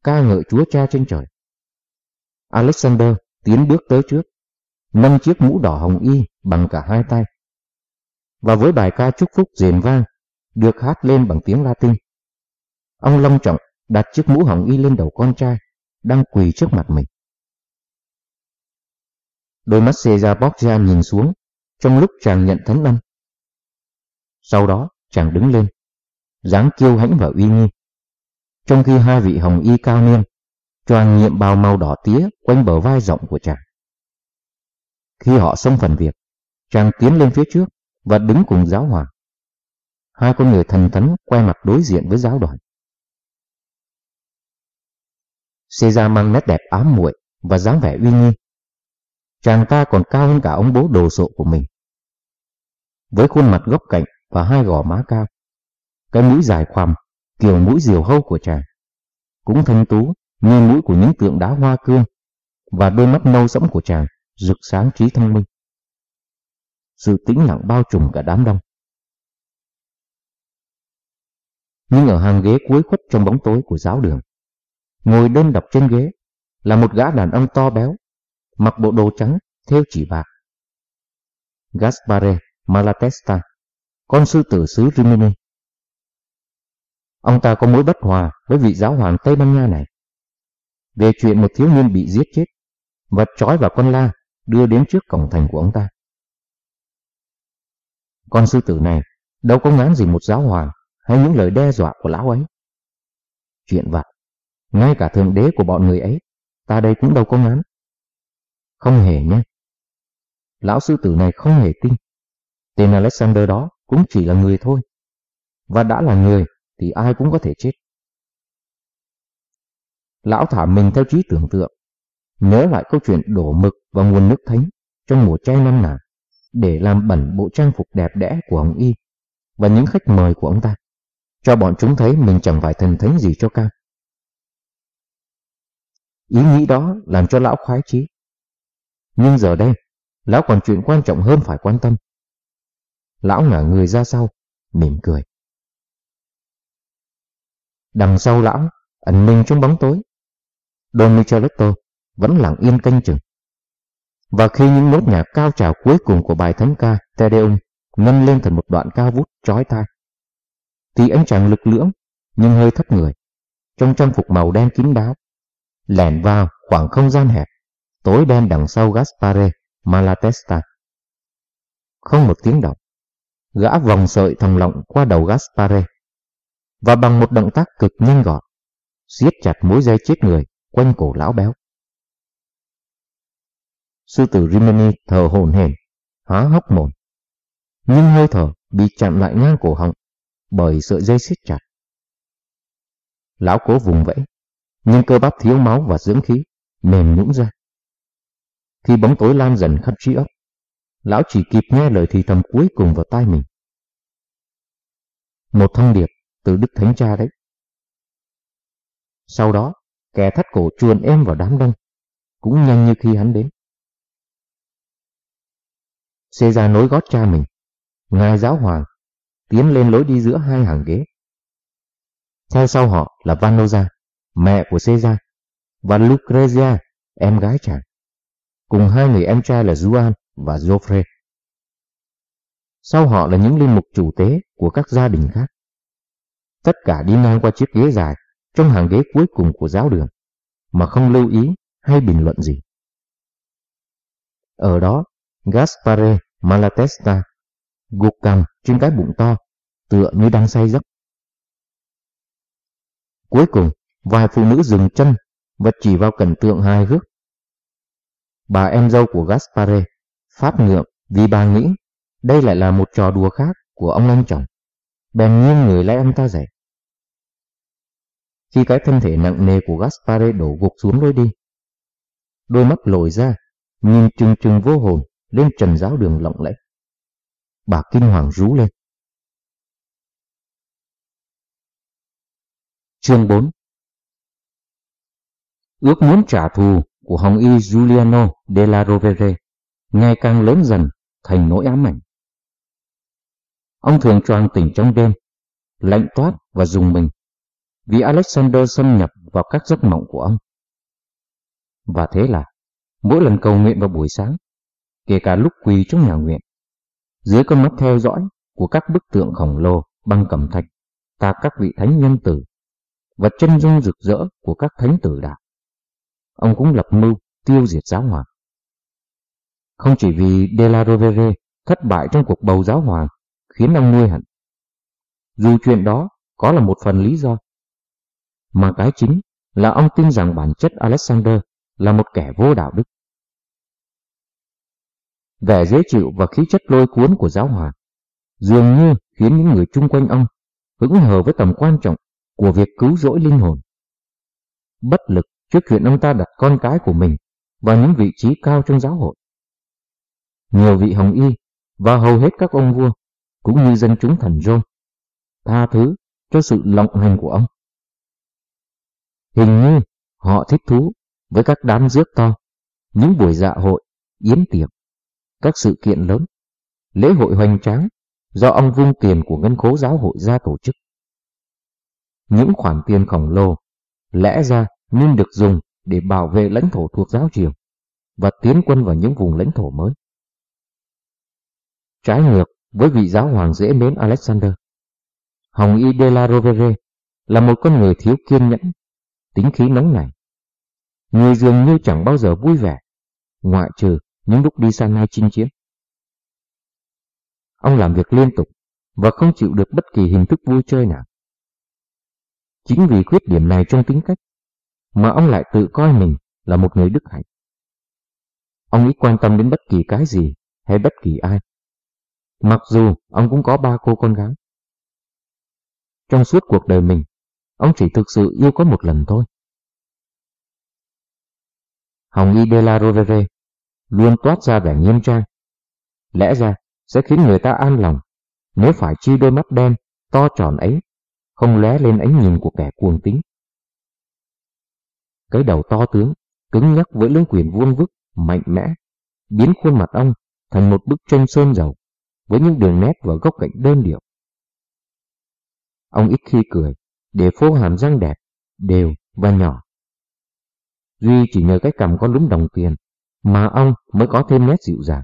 ca ngợi Chúa Cha trên trời. Alexander tiến bước tới trước, nâng chiếc mũ đỏ hồng y bằng cả hai tay. Và với bài ca chúc phúc rền vang, được hát lên bằng tiếng Latin. Ông long trọng đặt chiếc mũ hồng y lên đầu con trai, đang quỳ trước mặt mình. Đôi mắt Caesar Borgia nhìn xuống, trong lúc chàng nhận thánh ân. Sau đó, chàng đứng lên, dáng kiêu hãnh và uy nghi. Trong khi hai vị hồng y cao niên, choàng nhiệm bào màu đỏ tía quanh bờ vai rộng của chàng. Khi họ xong phần việc, chàng tiến lên phía trước và đứng cùng giáo hoàng. Hai con người thần thấn quay mặt đối diện với giáo đoàn. Caesar mang nét đẹp ám muội và dáng vẻ uy nghi. Chàng ta còn cao hơn cả ông bố đồ sộ của mình. Với khuôn mặt góc cạnh và hai gò má cao, cái mũi dài khoằm, kiểu mũi diều hâu của chàng, cũng thanh tú như mũi của những tượng đá hoa cương, và đôi mắt nâu sẫm của chàng rực sáng trí thông minh. Sự tĩnh lặng bao trùm cả đám đông. Nhưng ở hàng ghế cuối khuất trong bóng tối của giáo đường, ngồi đơn độc trên ghế là một gã đàn ông to béo, mặc bộ đồ trắng theo chỉ bạc. Gaspare Malatesta, con sư tử xứ Rimini. Ông ta có mối bất hòa với vị giáo hoàng Tây Ban Nha này. Về chuyện một thiếu niên bị giết chết, vật trói vào con la đưa đến trước cổng thành của ông ta. Con sư tử này đâu có ngán gì một giáo hoàng hay những lời đe dọa của lão ấy. Chuyện vặt, ngay cả thượng đế của bọn người ấy, ta đây cũng đâu có ngán. Không hề nhé. Lão sư tử này không hề tin. Tên Alexander đó cũng chỉ là người thôi. Và đã là người thì ai cũng có thể chết. Lão thả mình theo trí tưởng tượng, nhớ lại câu chuyện đổ mực và nguồn nước thánh trong mùa chay năm nào để làm bẩn bộ trang phục đẹp đẽ của ông Y và những khách mời của ông ta, cho bọn chúng thấy mình chẳng phải thần thánh gì cho cao. Ý nghĩ đó làm cho lão khoái chí. Nhưng giờ đây, Lão còn chuyện quan trọng hơn phải quan tâm. Lão ngả người ra sau, mỉm cười. Đằng sau lão, ẩn mình trong bóng tối. Don Micheletto vẫn lặng yên canh chừng. Và khi những nốt nhạc cao trào cuối cùng của bài thánh ca Tedeum nâng lên thành một đoạn cao vút trói tai, thì anh chàng lực lưỡng nhưng hơi thấp người, trong trang phục màu đen kín đáo, lẻn vào khoảng không gian hẹp, tối đen đằng sau Gaspare Malatesta. Không một tiếng động, gã vòng sợi thòng lọng qua đầu Gaspare và bằng một động tác cực nhanh gọn, siết chặt mối dây chết người quanh cổ lão béo. Sư tử Rimini thở hổn hển, há hốc mồm. Nhưng hơi thở bị chặn lại ngang cổ họng bởi sợi dây siết chặt. Lão cố vùng vẫy, nhưng cơ bắp thiếu máu và dưỡng khí, mềm nhũn ra. Khi bóng tối lan dần khắp trí óc, lão chỉ kịp nghe lời thì thầm cuối cùng vào tai mình. Một thông điệp từ Đức Thánh Cha đấy. Sau đó, kẻ thắt cổ chuồn em vào đám đông, cũng nhanh như khi hắn đến. Xê ra nối gót cha mình, ngài giáo hoàng, tiến lên lối đi giữa hai hàng ghế. Theo sau họ là Vanoza, mẹ của Caesar, và Lucrezia, em gái chàng, cùng hai người em trai là Juan và Joffre. Sau họ là những linh mục chủ tế của các gia đình khác. Tất cả đi ngang qua chiếc ghế dài trong hàng ghế cuối cùng của giáo đường, mà không lưu ý hay bình luận gì. Ở đó, Gaspare Malatesta gục cằm trên cái bụng to, tựa như đang say giấc. Cuối cùng, vài phụ nữ dừng chân và chỉ vào cảnh tượng hài hước. Bà em dâu của Gaspare phát ngượng vì bà nghĩ đây lại là một trò đùa khác của ông anh chồng. Bèn nghiêng người lấy ông ta dậy. Khi cái thân thể nặng nề của Gaspare đổ gục xuống lối đi, đôi mắt lồi ra, nhìn trừng trừng vô hồn lên trần giáo đường lộng lẫy. Bà kinh hoàng rú lên. Chương 4 Ước muốn trả thù của Hồng Y Giuliano della Rovere ngày càng lớn dần thành nỗi ám ảnh. Ông thường choàng tỉnh trong đêm, lạnh toát và dùng mình vì Alexander xâm nhập vào các giấc mộng của ông. Và thế là, mỗi lần cầu nguyện vào buổi sáng, kể cả lúc quỳ trong nhà nguyện, dưới con mắt theo dõi của các bức tượng khổng lồ bằng cẩm thạch và các vị thánh nhân tử và chân dung rực rỡ của các thánh tử đạo. Ông cũng lập mưu tiêu diệt giáo hoàng. Không chỉ vì De La Rovere thất bại trong cuộc bầu giáo hoàng khiến ông nuôi hận. Dù chuyện đó có là một phần lý do, mà cái chính là ông tin rằng bản chất Alexander là một kẻ vô đạo đức. Vẻ dễ chịu và khí chất lôi cuốn của giáo hoàng dường như khiến những người chung quanh ông hững hờ với tầm quan trọng của việc cứu rỗi linh hồn. Bất lực trước chuyện ông ta đặt con cái của mình vào những vị trí cao trong giáo hội. Nhiều vị hồng y và hầu hết các ông vua cũng như dân chúng thần rôn tha thứ cho sự lộng hành của ông. Hình như họ thích thú với các đám rước to, những buổi dạ hội, yến tiệc, các sự kiện lớn, lễ hội hoành tráng do ông vung tiền của ngân khố giáo hội ra tổ chức. Những khoản tiền khổng lồ lẽ ra nên được dùng để bảo vệ lãnh thổ thuộc giáo triều và tiến quân vào những vùng lãnh thổ mới. Trái ngược với vị giáo hoàng dễ mến Alexander, Hồng Y de la Rovere là một con người thiếu kiên nhẫn, tính khí nóng nảy. Người dường như chẳng bao giờ vui vẻ, ngoại trừ những lúc đi sang hai chinh chiến. Ông làm việc liên tục và không chịu được bất kỳ hình thức vui chơi nào. Chính vì khuyết điểm này trong tính cách mà ông lại tự coi mình là một người đức hạnh. Ông ít quan tâm đến bất kỳ cái gì hay bất kỳ ai. Mặc dù ông cũng có ba cô con gái. Trong suốt cuộc đời mình, ông chỉ thực sự yêu có một lần thôi. Hồng Y de la Rovere luôn toát ra vẻ nghiêm trang. Lẽ ra sẽ khiến người ta an lòng nếu phải chi đôi mắt đen to tròn ấy không lóe lên ánh nhìn của kẻ cuồng tính. Cái đầu to tướng, cứng nhắc với lưỡng quyền vuông vức, mạnh mẽ, biến khuôn mặt ông thành một bức tranh sơn dầu với những đường nét và góc cạnh đơn điệu. Ông ít khi cười để phô hàm răng đẹp, đều và nhỏ. Duy chỉ nhờ cái cầm có lúm đồng tiền mà ông mới có thêm nét dịu dàng.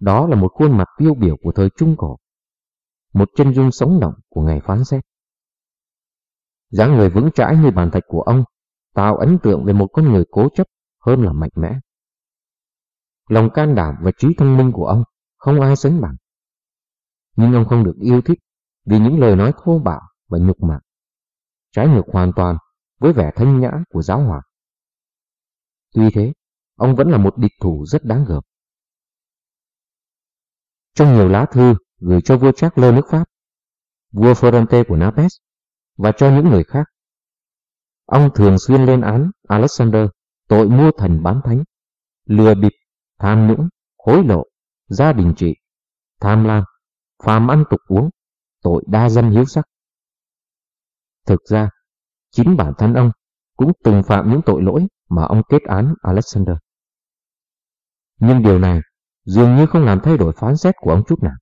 Đó là một khuôn mặt tiêu biểu của thời Trung Cổ, một chân dung sống động của ngày phán xét. dáng người vững chãi như bàn thạch của ông tạo ấn tượng về một con người cố chấp hơn là mạnh mẽ. Lòng can đảm và trí thông minh của ông không ai sánh bằng. Nhưng ông không được yêu thích vì những lời nói thô bạo và nhục mạ, trái ngược hoàn toàn với vẻ thanh nhã của giáo hoàng. Tuy thế, ông vẫn là một địch thủ rất đáng gờm. Trong nhiều lá thư gửi cho vua Charles nước Pháp, vua Ferrante của Naples và cho những người khác, ông thường xuyên lên án Alexander tội mua thần bán thánh, lừa bịp, tham nhũng, hối lộ, gia đình trị, tham lam, phàm ăn tục uống, tội đa dân hiếu sắc. Thực ra, chính bản thân ông cũng từng phạm những tội lỗi mà ông kết án Alexander. Nhưng điều này dường như không làm thay đổi phán xét của ông chút nào.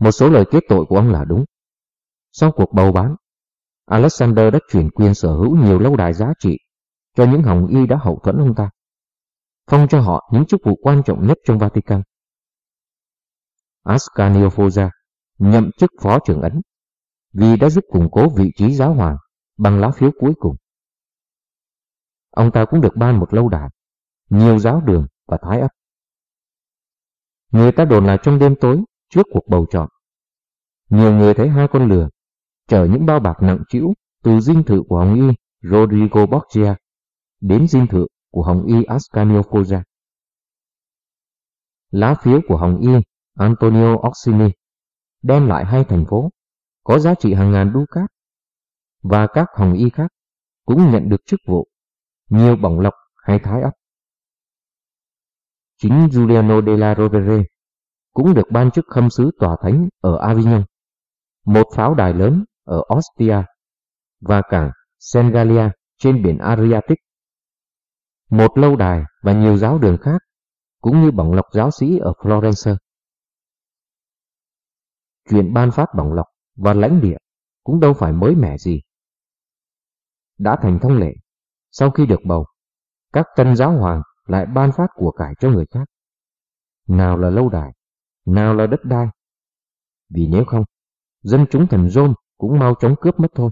Một số lời kết tội của ông là đúng. Sau cuộc bầu bán, Alexander đã chuyển quyền sở hữu nhiều lâu đài giá trị cho những hồng y đã hậu thuẫn ông ta, phong cho họ những chức vụ quan trọng nhất trong Vatican. Ascanio Foza nhậm chức phó trưởng ấn vì đã giúp củng cố vị trí giáo hoàng bằng lá phiếu cuối cùng. Ông ta cũng được ban một lâu đài, nhiều giáo đường và thái ấp. Người ta đồn là trong đêm tối trước cuộc bầu chọn, nhiều người thấy hai con lừa chở những bao bạc nặng trĩu từ dinh thự của Hồng Y Rodrigo Borgia đến dinh thự của Hồng Y Ascanio Foggia. Lá phiếu của Hồng Y Antonio Orsini đem lại hai thành phố có giá trị hàng ngàn ducat và các Hồng Y khác cũng nhận được chức vụ nhiều bổng lộc hay thái ấp. Chính Giuliano della Rovere cũng được ban chức khâm sứ tòa thánh ở Avignon, một pháo đài lớn ở Ostia và cảng Sengalia trên biển Adriatic. Một lâu đài và nhiều giáo đường khác, cũng như bổng lọc giáo sĩ ở Florence. Chuyện ban phát bổng lọc và lãnh địa cũng đâu phải mới mẻ gì. Đã thành thông lệ, sau khi được bầu, các tân giáo hoàng lại ban phát của cải cho người khác. Nào là lâu đài, nào là đất đai. Vì nếu không, dân chúng thần rôn cũng mau chóng cướp mất thôi.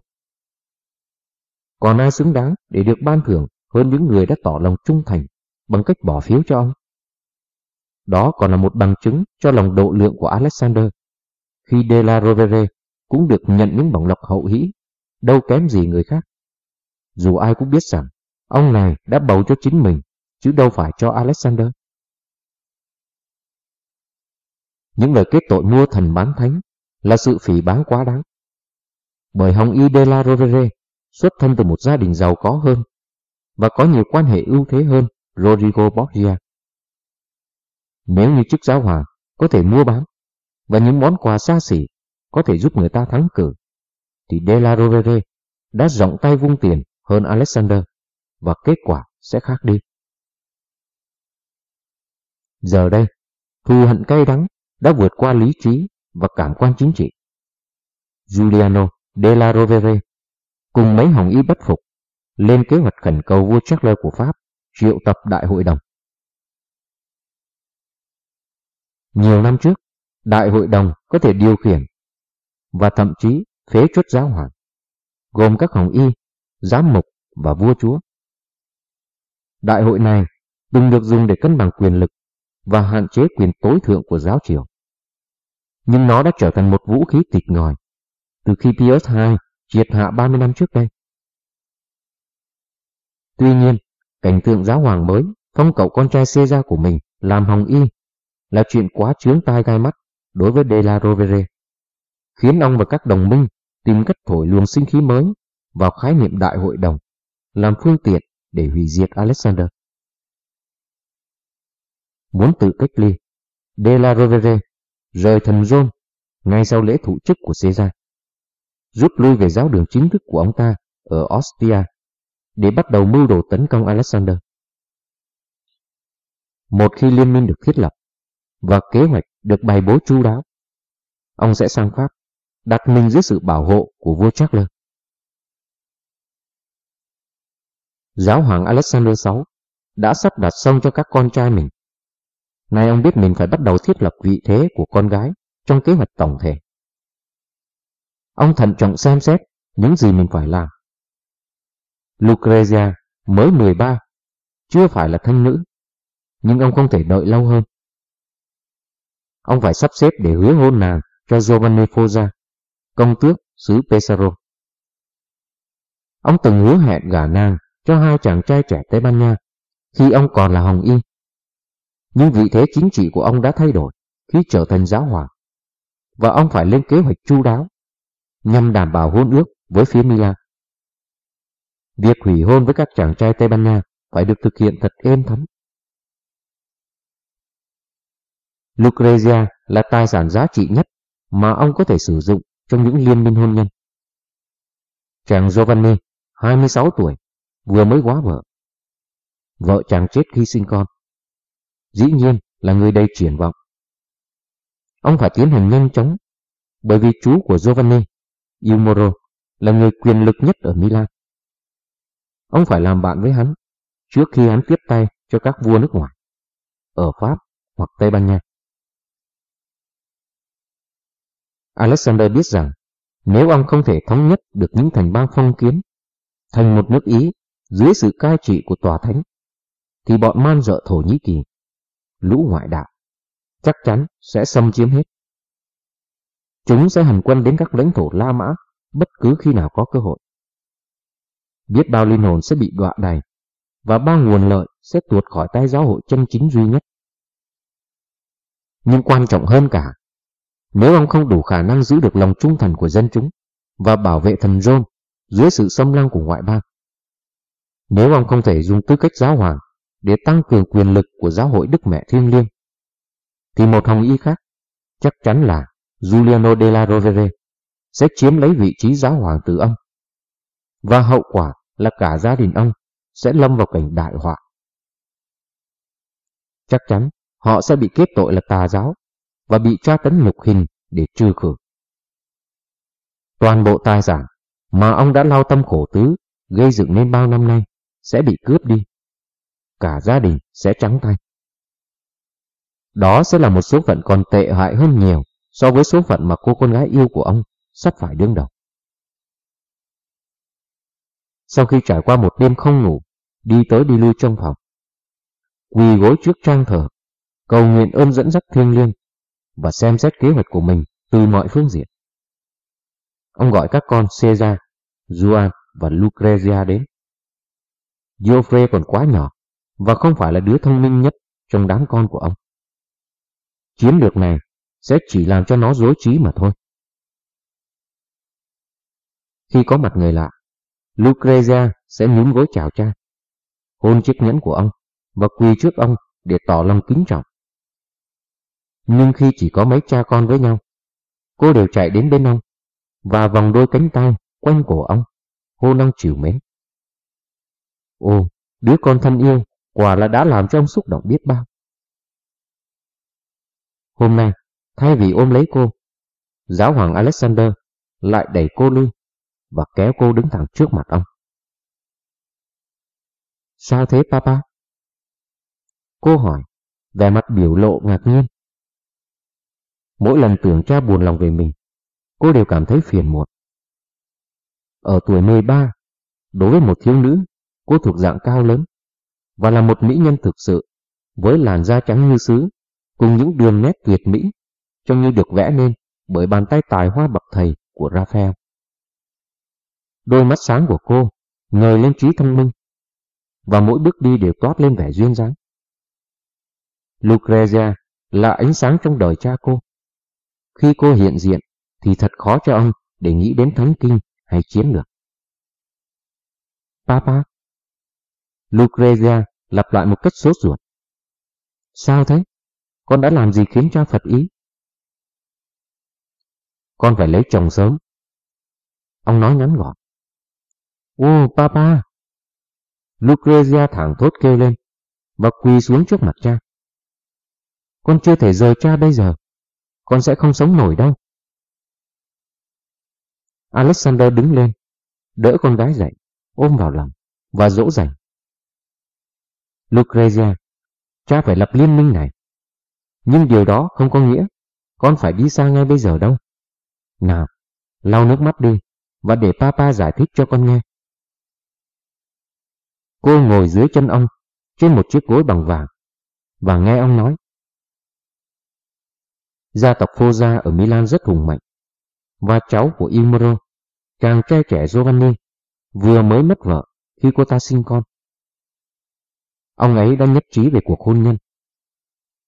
Còn ai xứng đáng để được ban thưởng hơn những người đã tỏ lòng trung thành bằng cách bỏ phiếu cho ông? Đó còn là một bằng chứng cho lòng độ lượng của Alexander, khi De La Rovere cũng được nhận những bổng lộc hậu hĩ, đâu kém gì người khác. Dù ai cũng biết rằng ông này đã bầu cho chính mình, chứ đâu phải cho Alexander. Những lời kết tội mua thần bán thánh là sự phỉ báng quá đáng bởi Hồng Y de la Rovere xuất thân từ một gia đình giàu có hơn và có nhiều quan hệ ưu thế hơn Rodrigo Borgia. Nếu như chức giáo hoàng có thể mua bán và những món quà xa xỉ có thể giúp người ta thắng cử, thì De La Rovere đã rộng tay vung tiền hơn Alexander và kết quả sẽ khác đi. Giờ đây, thù hận cay đắng đã vượt qua lý trí và cảm quan chính trị. Giuliano De La Rovere cùng mấy hồng y bất phục lên kế hoạch khẩn cầu vua Charles của Pháp triệu tập đại hội đồng. Nhiều năm trước, đại hội đồng có thể điều khiển và thậm chí phế chuất giáo hoàng, gồm các hồng y, giám mục và vua chúa. Đại hội này từng được dùng để cân bằng quyền lực và hạn chế quyền tối thượng của giáo triều. Nhưng nó đã trở thành một vũ khí tịt ngòi từ khi Pius II triệt hạ 30 năm trước đây. Tuy nhiên, cảnh tượng giáo hoàng mới phong cậu con trai Caesar của mình làm hồng y là chuyện quá chướng tai gai mắt đối với De La Rovere, khiến ông và các đồng minh tìm cách thổi luồng sinh khí mới vào khái niệm đại hội đồng, làm phương tiện để hủy diệt Alexander. Muốn tự cách ly, De La Rovere rời thần Rome ngay sau lễ thụ chức của Caesar rút lui về giáo đường chính thức của ông ta ở Ostia để bắt đầu mưu đồ tấn công Alexander. Một khi liên minh được thiết lập và kế hoạch được bày bố chu đáo, ông sẽ sang Pháp, đặt mình dưới sự bảo hộ của vua Charles. Giáo hoàng Alexander VI đã sắp đặt xong cho các con trai mình. Nay ông biết mình phải bắt đầu thiết lập vị thế của con gái trong kế hoạch tổng thể. Ông thận trọng xem xét những gì mình phải làm. Lucrezia mới 13, chưa phải là thanh nữ, nhưng ông không thể đợi lâu hơn. Ông phải sắp xếp để hứa hôn nàng cho Giovanni Foggia, công tước xứ Pesaro. Ông từng hứa hẹn gả nàng cho hai chàng trai trẻ Tây Ban Nha khi ông còn là Hồng Y. Nhưng vị thế chính trị của ông đã thay đổi khi trở thành giáo hoàng, và ông phải lên kế hoạch chu đáo nhằm đảm bảo hôn ước với phía Milan. Việc hủy hôn với các chàng trai Tây Ban Nha phải được thực hiện thật êm thấm. Lucrezia là tài sản giá trị nhất mà ông có thể sử dụng trong những liên minh hôn nhân. Chàng Giovanni, 26 tuổi, vừa mới quá vợ. Vợ chàng chết khi sinh con. Dĩ nhiên là người đầy triển vọng. Ông phải tiến hành nhanh chóng, bởi vì chú của Giovanni, Iumoro, là người quyền lực nhất ở Milan. Ông phải làm bạn với hắn trước khi hắn tiếp tay cho các vua nước ngoài, ở Pháp hoặc Tây Ban Nha. Alexander biết rằng nếu ông không thể thống nhất được những thành bang phong kiến thành một nước Ý dưới sự cai trị của tòa thánh, thì bọn man dợ Thổ Nhĩ Kỳ, lũ ngoại đạo, chắc chắn sẽ xâm chiếm hết. Chúng sẽ hành quân đến các lãnh thổ La Mã bất cứ khi nào có cơ hội. Biết bao linh hồn sẽ bị đọa đầy và bao nguồn lợi sẽ tuột khỏi tay giáo hội chân chính duy nhất. Nhưng quan trọng hơn cả, nếu ông không đủ khả năng giữ được lòng trung thành của dân chúng và bảo vệ thần Rome dưới sự xâm lăng của ngoại bang, nếu ông không thể dùng tư cách giáo hoàng để tăng cường quyền lực của giáo hội Đức Mẹ Thiêng Liêng, thì một hồng y khác, chắc chắn là Giuliano della Rovere, sẽ chiếm lấy vị trí giáo hoàng từ ông. Và hậu quả là cả gia đình ông sẽ lâm vào cảnh đại họa. Chắc chắn họ sẽ bị kết tội là tà giáo và bị tra tấn nhục hình để trừ khử. Toàn bộ tài sản mà ông đã lao tâm khổ tứ gây dựng nên bao năm nay sẽ bị cướp đi. Cả gia đình sẽ trắng tay. Đó sẽ là một số phận còn tệ hại hơn nhiều so với số phận mà cô con gái yêu của ông sắp phải đương đầu. Sau khi trải qua một đêm không ngủ, đi tới đi lui trong phòng, quỳ gối trước trang thờ, cầu nguyện ơn dẫn dắt thiêng liêng và xem xét kế hoạch của mình từ mọi phương diện. Ông gọi các con Caesar, Juan và Lucrezia đến. Geoffrey còn quá nhỏ và không phải là đứa thông minh nhất trong đám con của ông. Chiến lược này sẽ chỉ làm cho nó dối trí mà thôi. Khi có mặt người lạ, Lucrezia sẽ nhún gối chào cha, hôn chiếc nhẫn của ông và quỳ trước ông để tỏ lòng kính trọng. Nhưng khi chỉ có mấy cha con với nhau, cô đều chạy đến bên ông và vòng đôi cánh tay quanh cổ ông, hôn ông chịu mến. Ồ, đứa con thân yêu, quả là đã làm cho ông xúc động biết bao. Hôm nay, thay vì ôm lấy cô, giáo hoàng Alexander lại đẩy cô lui và kéo cô đứng thẳng trước mặt ông. Sao thế papa? Cô hỏi, vẻ mặt biểu lộ ngạc nhiên. Mỗi lần tưởng cha buồn lòng về mình, cô đều cảm thấy phiền muộn. Ở tuổi 13, đối với một thiếu nữ, cô thuộc dạng cao lớn và là một mỹ nhân thực sự, với làn da trắng như sứ, cùng những đường nét tuyệt mỹ, trông như được vẽ nên bởi bàn tay tài hoa bậc thầy của Raphael. Đôi mắt sáng của cô ngời lên trí thông minh, và mỗi bước đi đều toát lên vẻ duyên dáng. Lucrezia là ánh sáng trong đời cha cô. Khi cô hiện diện thì thật khó cho ông để nghĩ đến thánh kinh hay chiến lược. Papa. Lucrezia lặp lại một cách sốt ruột. Sao thế? Con đã làm gì khiến cha phật ý? Con phải lấy chồng sớm. Ông nói ngắn gọn. Ô, papa! Lucrezia thẳng thốt kêu lên và quỳ xuống trước mặt cha. Con chưa thể rời cha bây giờ. Con sẽ không sống nổi đâu. Alexander đứng lên, đỡ con gái dậy, ôm vào lòng và dỗ dành. Lucrezia, cha phải lập liên minh này. Nhưng điều đó không có nghĩa con phải đi xa ngay bây giờ đâu. Nào, lau nước mắt đi và để papa giải thích cho con nghe. Cô ngồi dưới chân ông trên một chiếc gối bằng vàng và nghe ông nói. Gia tộc Foggia ở Milan rất hùng mạnh và cháu của Imro, chàng trai trẻ Giovanni, vừa mới mất vợ khi cô ta sinh con. Ông ấy đã nhất trí về cuộc hôn nhân.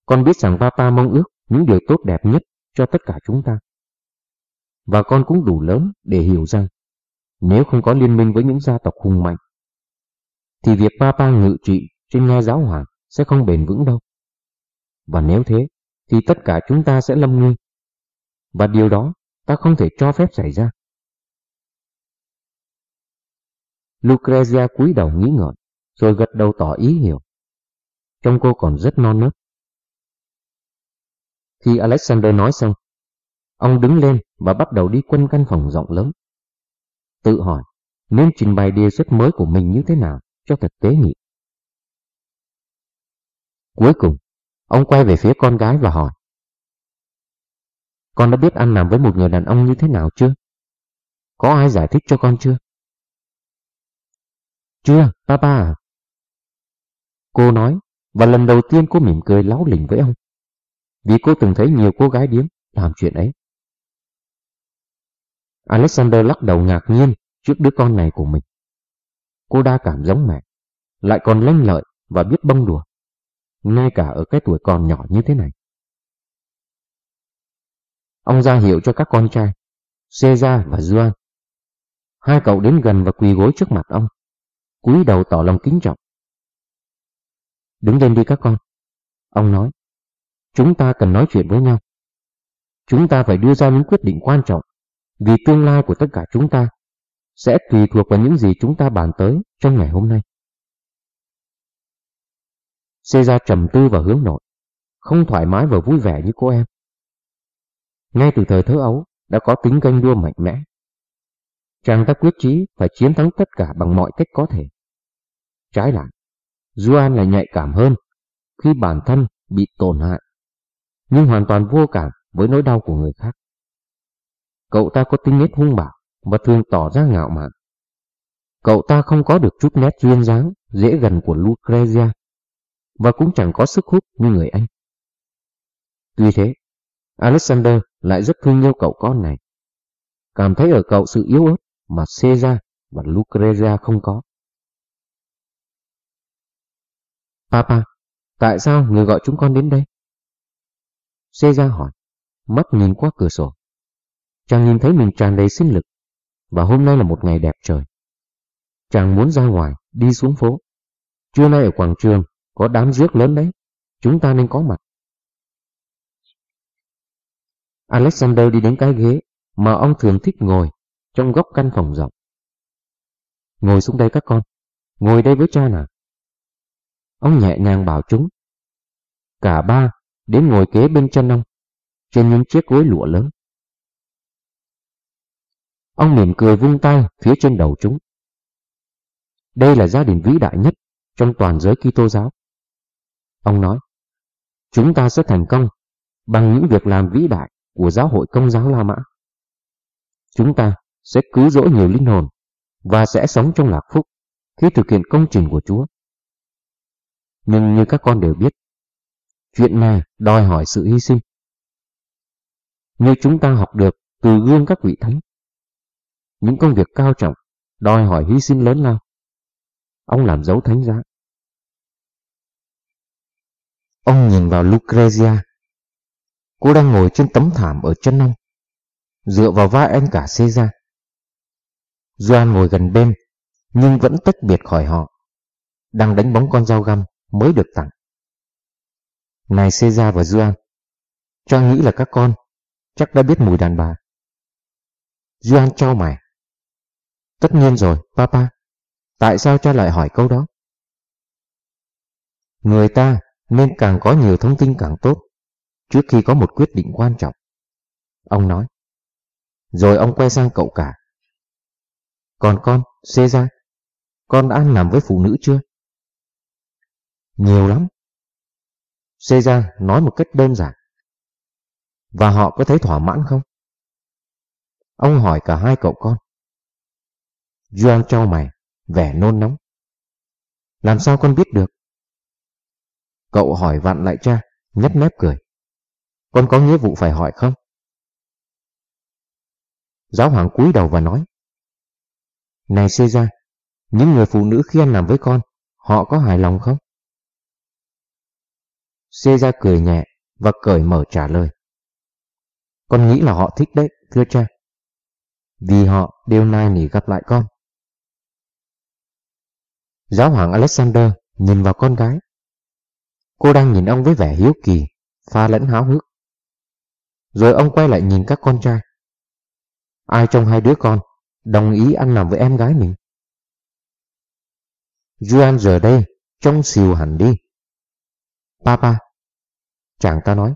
Con biết rằng papa mong ước những điều tốt đẹp nhất cho tất cả chúng ta. Và con cũng đủ lớn để hiểu rằng nếu không có liên minh với những gia tộc hùng mạnh, thì việc papa ngự trị trên ngai giáo hoàng sẽ không bền vững đâu. Và nếu thế, thì tất cả chúng ta sẽ lâm nguy. Và điều đó ta không thể cho phép xảy ra. Lucrezia cúi đầu nghĩ ngợi, rồi gật đầu tỏ ý hiểu. Trông cô còn rất non nớt. Khi Alexander nói xong, ông đứng lên và bắt đầu đi quanh căn phòng rộng lớn. Tự hỏi, nên trình bày đề xuất mới của mình như thế nào cho thật tế nhị. Cuối cùng, ông quay về phía con gái và hỏi. Con đã biết ăn nằm với một người đàn ông như thế nào chưa? Có ai giải thích cho con chưa? Chưa, papa à? Cô nói, và lần đầu tiên cô mỉm cười láo lỉnh với ông. Vì cô từng thấy nhiều cô gái điếm làm chuyện ấy. Alexander lắc đầu ngạc nhiên trước đứa con này của mình. Cô đa cảm giống mẹ, lại còn lanh lợi và biết bông đùa, ngay cả ở cái tuổi còn nhỏ như thế này. Ông ra hiệu cho các con trai, Caesar và Juan. Hai cậu đến gần và quỳ gối trước mặt ông, cúi đầu tỏ lòng kính trọng. Đứng lên đi các con. Ông nói, chúng ta cần nói chuyện với nhau. Chúng ta phải đưa ra những quyết định quan trọng, vì tương lai của tất cả chúng ta sẽ tùy thuộc vào những gì chúng ta bàn tới trong ngày hôm nay. Caesar trầm tư và hướng nội, không thoải mái và vui vẻ như cô em. Ngay từ thời thơ ấu đã có tính ganh đua mạnh mẽ. Chàng ta quyết chí phải chiến thắng tất cả bằng mọi cách có thể. Trái lại, Juan lại nhạy cảm hơn khi bản thân bị tổn hại, nhưng hoàn toàn vô cảm với nỗi đau của người khác. Cậu ta có tính nết hung bạo và thường tỏ ra ngạo mạn. Cậu ta không có được chút nét duyên dáng, dễ gần của Lucrezia, và cũng chẳng có sức hút như người Anh. Tuy thế, Alexander lại rất thương yêu cậu con này, cảm thấy ở cậu sự yếu ớt mà Caesar và Lucrezia không có. Papa, tại sao người gọi chúng con đến đây? Caesar hỏi, mắt nhìn qua cửa sổ. Chàng nhìn thấy mình tràn đầy sinh lực, và hôm nay là một ngày đẹp trời. Chàng muốn ra ngoài, đi xuống phố. Trưa nay ở quảng trường, có đám rước lớn đấy, chúng ta nên có mặt. Alexander đi đến cái ghế mà ông thường thích ngồi trong góc căn phòng rộng. Ngồi xuống đây các con, ngồi đây với cha nào. Ông nhẹ nhàng bảo chúng. Cả ba đến ngồi kế bên chân ông, trên những chiếc gối lụa lớn. Ông mỉm cười vung tay phía trên đầu chúng. Đây là gia đình vĩ đại nhất trong toàn giới Kitô giáo. Ông nói, chúng ta sẽ thành công bằng những việc làm vĩ đại của giáo hội công giáo La Mã. Chúng ta sẽ cứu rỗi nhiều linh hồn và sẽ sống trong lạc phúc khi thực hiện công trình của Chúa. Nhưng như các con đều biết, chuyện này đòi hỏi sự hy sinh. Như chúng ta học được từ gương các vị thánh, những công việc cao trọng đòi hỏi hy sinh lớn lao. Ông làm dấu thánh giá. Ông nhìn vào Lucrezia. Cô đang ngồi trên tấm thảm ở chân ông, dựa vào vai anh cả Caesar. Doan ngồi gần bên, nhưng vẫn tách biệt khỏi họ, đang đánh bóng con dao găm mới được tặng. Này Caesar và Duan, cho nghĩ là các con chắc đã biết mùi đàn bà. Duan cho mày. Tất nhiên rồi, papa. Tại sao cha lại hỏi câu đó? Người ta nên càng có nhiều thông tin càng tốt trước khi có một quyết định quan trọng. Ông nói. Rồi ông quay sang cậu cả. Còn con, Caesar, con đã ăn nằm với phụ nữ chưa? Nhiều lắm. Caesar nói một cách đơn giản. Và họ có thấy thỏa mãn không? Ông hỏi cả hai cậu con. Juan trao mày, vẻ nôn nóng. Làm sao con biết được? Cậu hỏi vặn lại cha, nhếch mép cười. Con có nghĩa vụ phải hỏi không? Giáo hoàng cúi đầu và nói. Này Caesar, những người phụ nữ khi ăn làm với con, họ có hài lòng không? Xê ra cười nhẹ và cởi mở trả lời. Con nghĩ là họ thích đấy, thưa cha. Vì họ đều nai nỉ gặp lại con. Giáo hoàng Alexander nhìn vào con gái. Cô đang nhìn ông với vẻ hiếu kỳ, pha lẫn háo hức. Rồi ông quay lại nhìn các con trai. Ai trong hai đứa con đồng ý ăn nằm với em gái mình? Juan giờ đây trông xìu hẳn đi. Papa, chàng ta nói,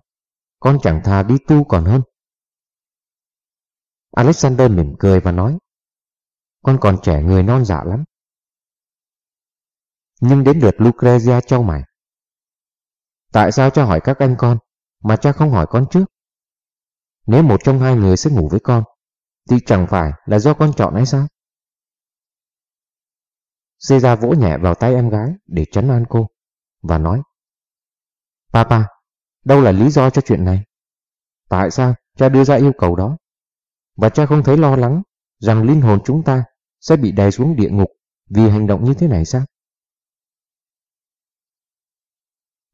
con chẳng thà đi tu còn hơn. Alexander mỉm cười và nói, con còn trẻ người non dạ lắm. Nhưng đến lượt Lucrezia trao mày. Tại sao cha hỏi các anh con mà cha không hỏi con trước? Nếu một trong hai người sẽ ngủ với con, thì chẳng phải là do con chọn hay sao? Caesar vỗ nhẹ vào tay em gái để trấn an cô và nói Papa, đâu là lý do cho chuyện này? Tại sao cha đưa ra yêu cầu đó? Và cha không thấy lo lắng rằng linh hồn chúng ta sẽ bị đè xuống địa ngục vì hành động như thế này sao?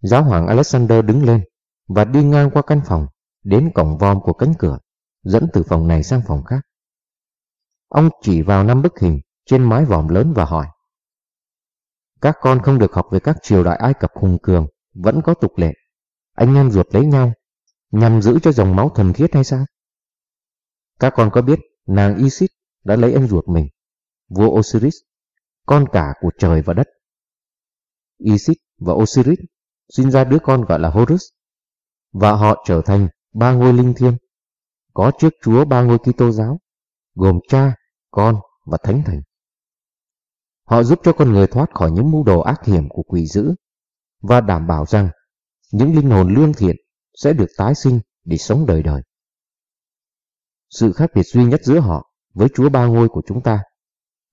Giáo hoàng Alexander đứng lên và đi ngang qua căn phòng đến cổng vòm của cánh cửa dẫn từ phòng này sang phòng khác. Ông chỉ vào năm bức hình trên mái vòm lớn và hỏi Các con không được học về các triều đại Ai Cập hùng cường vẫn có tục lệ anh em ruột lấy nhau nhằm giữ cho dòng máu thuần khiết hay sao? Các con có biết nàng Isis đã lấy anh ruột mình, vua Osiris, con cả của trời và đất. Isis và Osiris sinh ra đứa con gọi là Horus, và họ trở thành ba ngôi linh thiêng, có trước Chúa ba ngôi Kitô giáo, gồm cha, con và thánh thần. Họ giúp cho con người thoát khỏi những mưu đồ ác hiểm của quỷ dữ và đảm bảo rằng những linh hồn lương thiện sẽ được tái sinh để sống đời đời. Sự khác biệt duy nhất giữa họ với Chúa ba ngôi của chúng ta,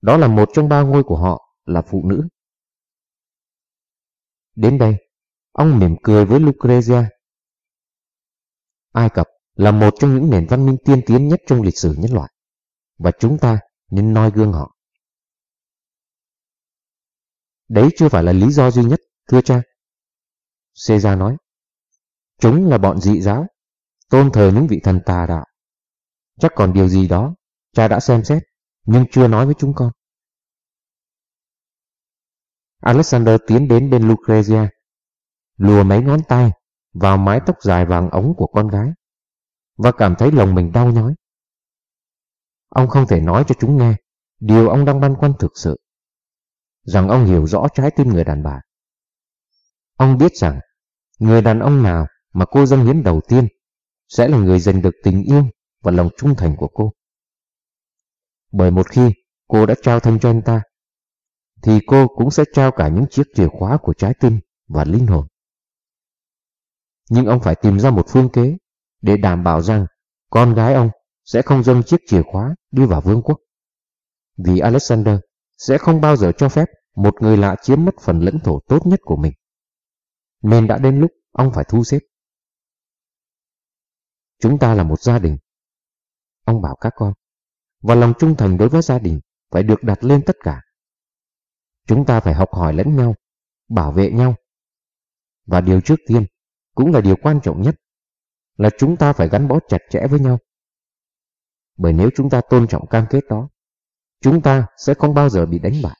đó là một trong ba ngôi của họ là phụ nữ. Đến đây, ông mỉm cười với Lucrezia. Ai Cập là một trong những nền văn minh tiên tiến nhất trong lịch sử nhân loại, và chúng ta nên noi gương họ. Đấy chưa phải là lý do duy nhất, thưa cha. Caesar nói, chúng là bọn dị giáo, tôn thờ những vị thần tà đạo. Chắc còn điều gì đó, cha đã xem xét, nhưng chưa nói với chúng con. Alexander tiến đến bên Lucrezia, lùa mấy ngón tay vào mái tóc dài vàng ống của con gái, và cảm thấy lòng mình đau nhói. Ông không thể nói cho chúng nghe điều ông đang băn khoăn thực sự, rằng ông hiểu rõ trái tim người đàn bà. Ông biết rằng người đàn ông nào mà cô dâng hiến đầu tiên sẽ là người giành được tình yêu và lòng trung thành của cô. Bởi một khi cô đã trao thân cho anh ta, thì cô cũng sẽ trao cả những chiếc chìa khóa của trái tim và linh hồn. Nhưng ông phải tìm ra một phương kế để đảm bảo rằng con gái ông sẽ không dâng chiếc chìa khóa đi vào vương quốc. Vì Alexander sẽ không bao giờ cho phép một người lạ chiếm mất phần lãnh thổ tốt nhất của mình. Nên đã đến lúc ông phải thu xếp. Chúng ta là một gia đình. Ông bảo các con, và lòng trung thành đối với gia đình phải được đặt lên tất cả. Chúng ta phải học hỏi lẫn nhau, bảo vệ nhau. Và điều trước tiên, cũng là điều quan trọng nhất, là chúng ta phải gắn bó chặt chẽ với nhau. Bởi nếu chúng ta tôn trọng cam kết đó, chúng ta sẽ không bao giờ bị đánh bại.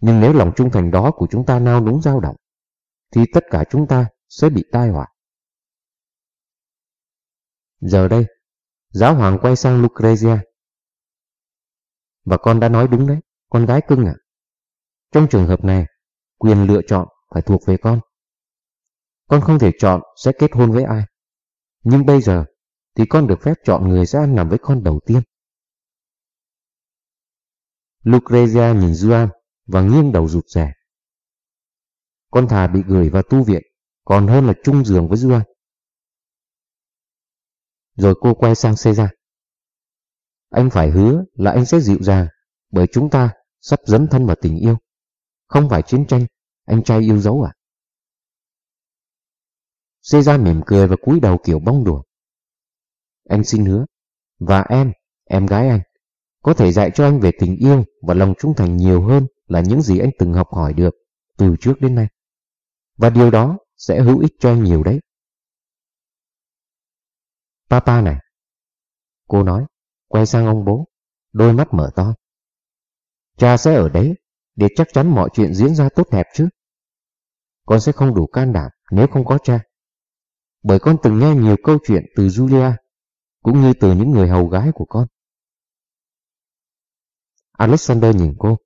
Nhưng nếu lòng trung thành đó của chúng ta nao núng dao động, thì tất cả chúng ta sẽ bị tai họa. Giờ đây, giáo hoàng quay sang Lucrezia. Và con đã nói đúng đấy, con gái cưng ạ. Trong trường hợp này, quyền lựa chọn phải thuộc về con. Con không thể chọn sẽ kết hôn với ai. Nhưng bây giờ thì con được phép chọn người sẽ ăn nằm với con đầu tiên. Lucrezia nhìn Juan và nghiêng đầu rụt rè. Con thà bị gửi vào tu viện còn hơn là chung giường với Juan. Rồi cô quay sang Caesar. Anh phải hứa là anh sẽ dịu dàng bởi chúng ta sắp dấn thân vào tình yêu. Không phải chiến tranh, anh trai yêu dấu à? Caesar mỉm cười và cúi đầu kiểu bông đùa. Anh xin hứa, và em, em gái anh, có thể dạy cho anh về tình yêu và lòng trung thành nhiều hơn là những gì anh từng học hỏi được từ trước đến nay. Và điều đó sẽ hữu ích cho anh nhiều đấy. Papa này, cô nói, quay sang ông bố, đôi mắt mở to. Cha sẽ ở đấy để chắc chắn mọi chuyện diễn ra tốt đẹp chứ. Con sẽ không đủ can đảm nếu không có cha. Bởi con từng nghe nhiều câu chuyện từ Julia, cũng như từ những người hầu gái của con. Alexander nhìn cô.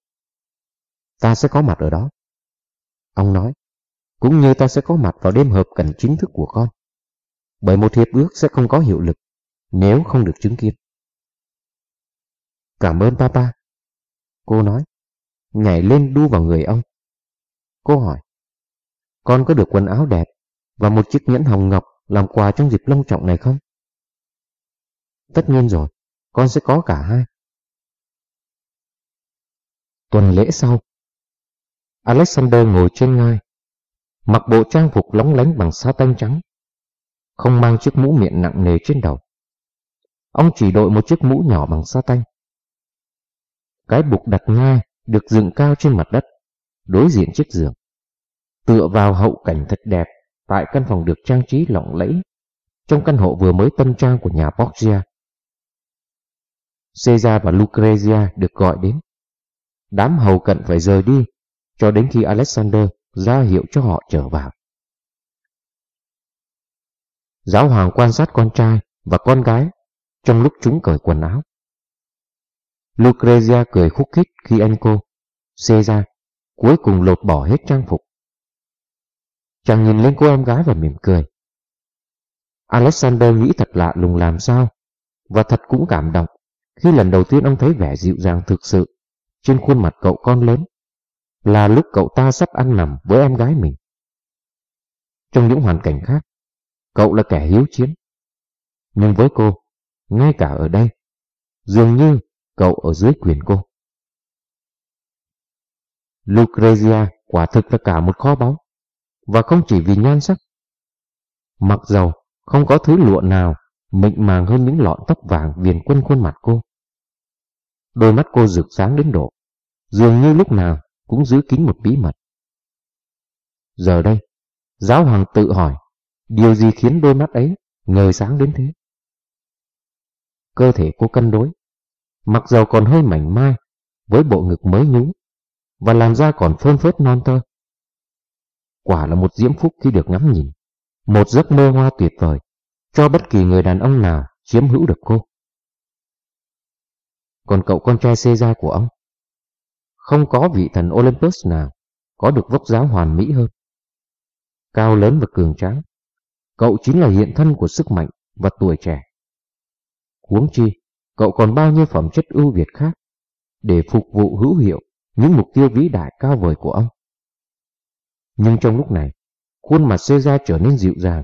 Ta sẽ có mặt ở đó. Ông nói, cũng như ta sẽ có mặt vào đêm hợp cảnh chính thức của con. Bởi một hiệp ước sẽ không có hiệu lực nếu không được chứng kiến. Cảm ơn papa. Cô nói, nhảy lên đu vào người ông. Cô hỏi, con có được quần áo đẹp và một chiếc nhẫn hồng ngọc làm quà trong dịp long trọng này không? Tất nhiên rồi, con sẽ có cả hai. Tuần lễ sau, Alexander ngồi trên ngai, mặc bộ trang phục lóng lánh bằng sa tanh trắng, không mang chiếc mũ miệng nặng nề trên đầu. Ông chỉ đội một chiếc mũ nhỏ bằng sa tanh. Cái bục đặt ngai được dựng cao trên mặt đất, đối diện chiếc giường. Tựa vào hậu cảnh thật đẹp tại căn phòng được trang trí lộng lẫy trong căn hộ vừa mới tân trang của nhà Borgia. Caesar và Lucrezia được gọi đến. Đám hầu cận phải rời đi cho đến khi Alexander ra hiệu cho họ trở vào. Giáo hoàng quan sát con trai và con gái trong lúc chúng cởi quần áo. Lucrezia cười khúc khích khi anh cô, Caesar, cuối cùng lột bỏ hết trang phục. Chàng nhìn lên cô em gái và mỉm cười. Alexander nghĩ thật lạ lùng làm sao, và thật cũng cảm động khi lần đầu tiên ông thấy vẻ dịu dàng thực sự trên khuôn mặt cậu con lớn, là lúc cậu ta sắp ăn nằm với em gái mình. Trong những hoàn cảnh khác, cậu là kẻ hiếu chiến. Nhưng với cô, ngay cả ở đây, dường như cậu ở dưới quyền cô. Lucrezia quả thực là cả một kho báu, và không chỉ vì nhan sắc. Mặc dầu không có thứ lụa nào mịn màng hơn những lọn tóc vàng viền quân khuôn mặt cô. Đôi mắt cô rực sáng đến độ, dường như lúc nào cũng giữ kín một bí mật. Giờ đây, giáo hoàng tự hỏi, điều gì khiến đôi mắt ấy ngời sáng đến thế? Cơ thể cô cân đối, mặc dầu còn hơi mảnh mai, với bộ ngực mới nhú, và làn da còn phơn phớt non tơ. Quả là một diễm phúc khi được ngắm nhìn, một giấc mơ hoa tuyệt vời, cho bất kỳ người đàn ông nào chiếm hữu được cô. Còn cậu con trai Caesar của ông, không có vị thần Olympus nào có được vóc dáng hoàn mỹ hơn. Cao lớn và cường tráng, cậu chính là hiện thân của sức mạnh và tuổi trẻ. Huống chi, cậu còn bao nhiêu phẩm chất ưu việt khác để phục vụ hữu hiệu những mục tiêu vĩ đại cao vời của ông. Nhưng trong lúc này, khuôn mặt Caesar trở nên dịu dàng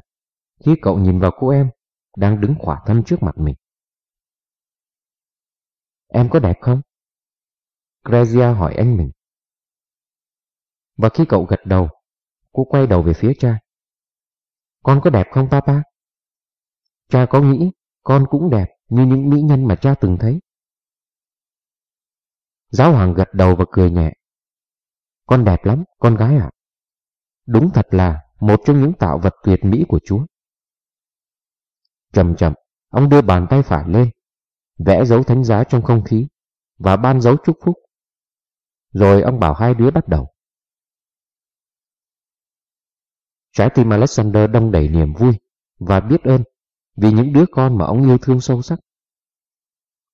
khi cậu nhìn vào cô em đang đứng khỏa thân trước mặt mình. Em có đẹp không? Grazia hỏi anh mình. Và khi cậu gật đầu, cô quay đầu về phía cha. Con có đẹp không papa? Cha có nghĩ con cũng đẹp như những mỹ nhân mà cha từng thấy. Giáo hoàng gật đầu và cười nhẹ. Con đẹp lắm, con gái ạ. Đúng thật là một trong những tạo vật tuyệt mỹ của Chúa. Chậm chậm, ông đưa bàn tay phải lên, vẽ dấu thánh giá trong không khí và ban dấu chúc phúc. Rồi ông bảo hai đứa bắt đầu. Trái tim Alexander đông đầy niềm vui và biết ơn vì những đứa con mà ông yêu thương sâu sắc.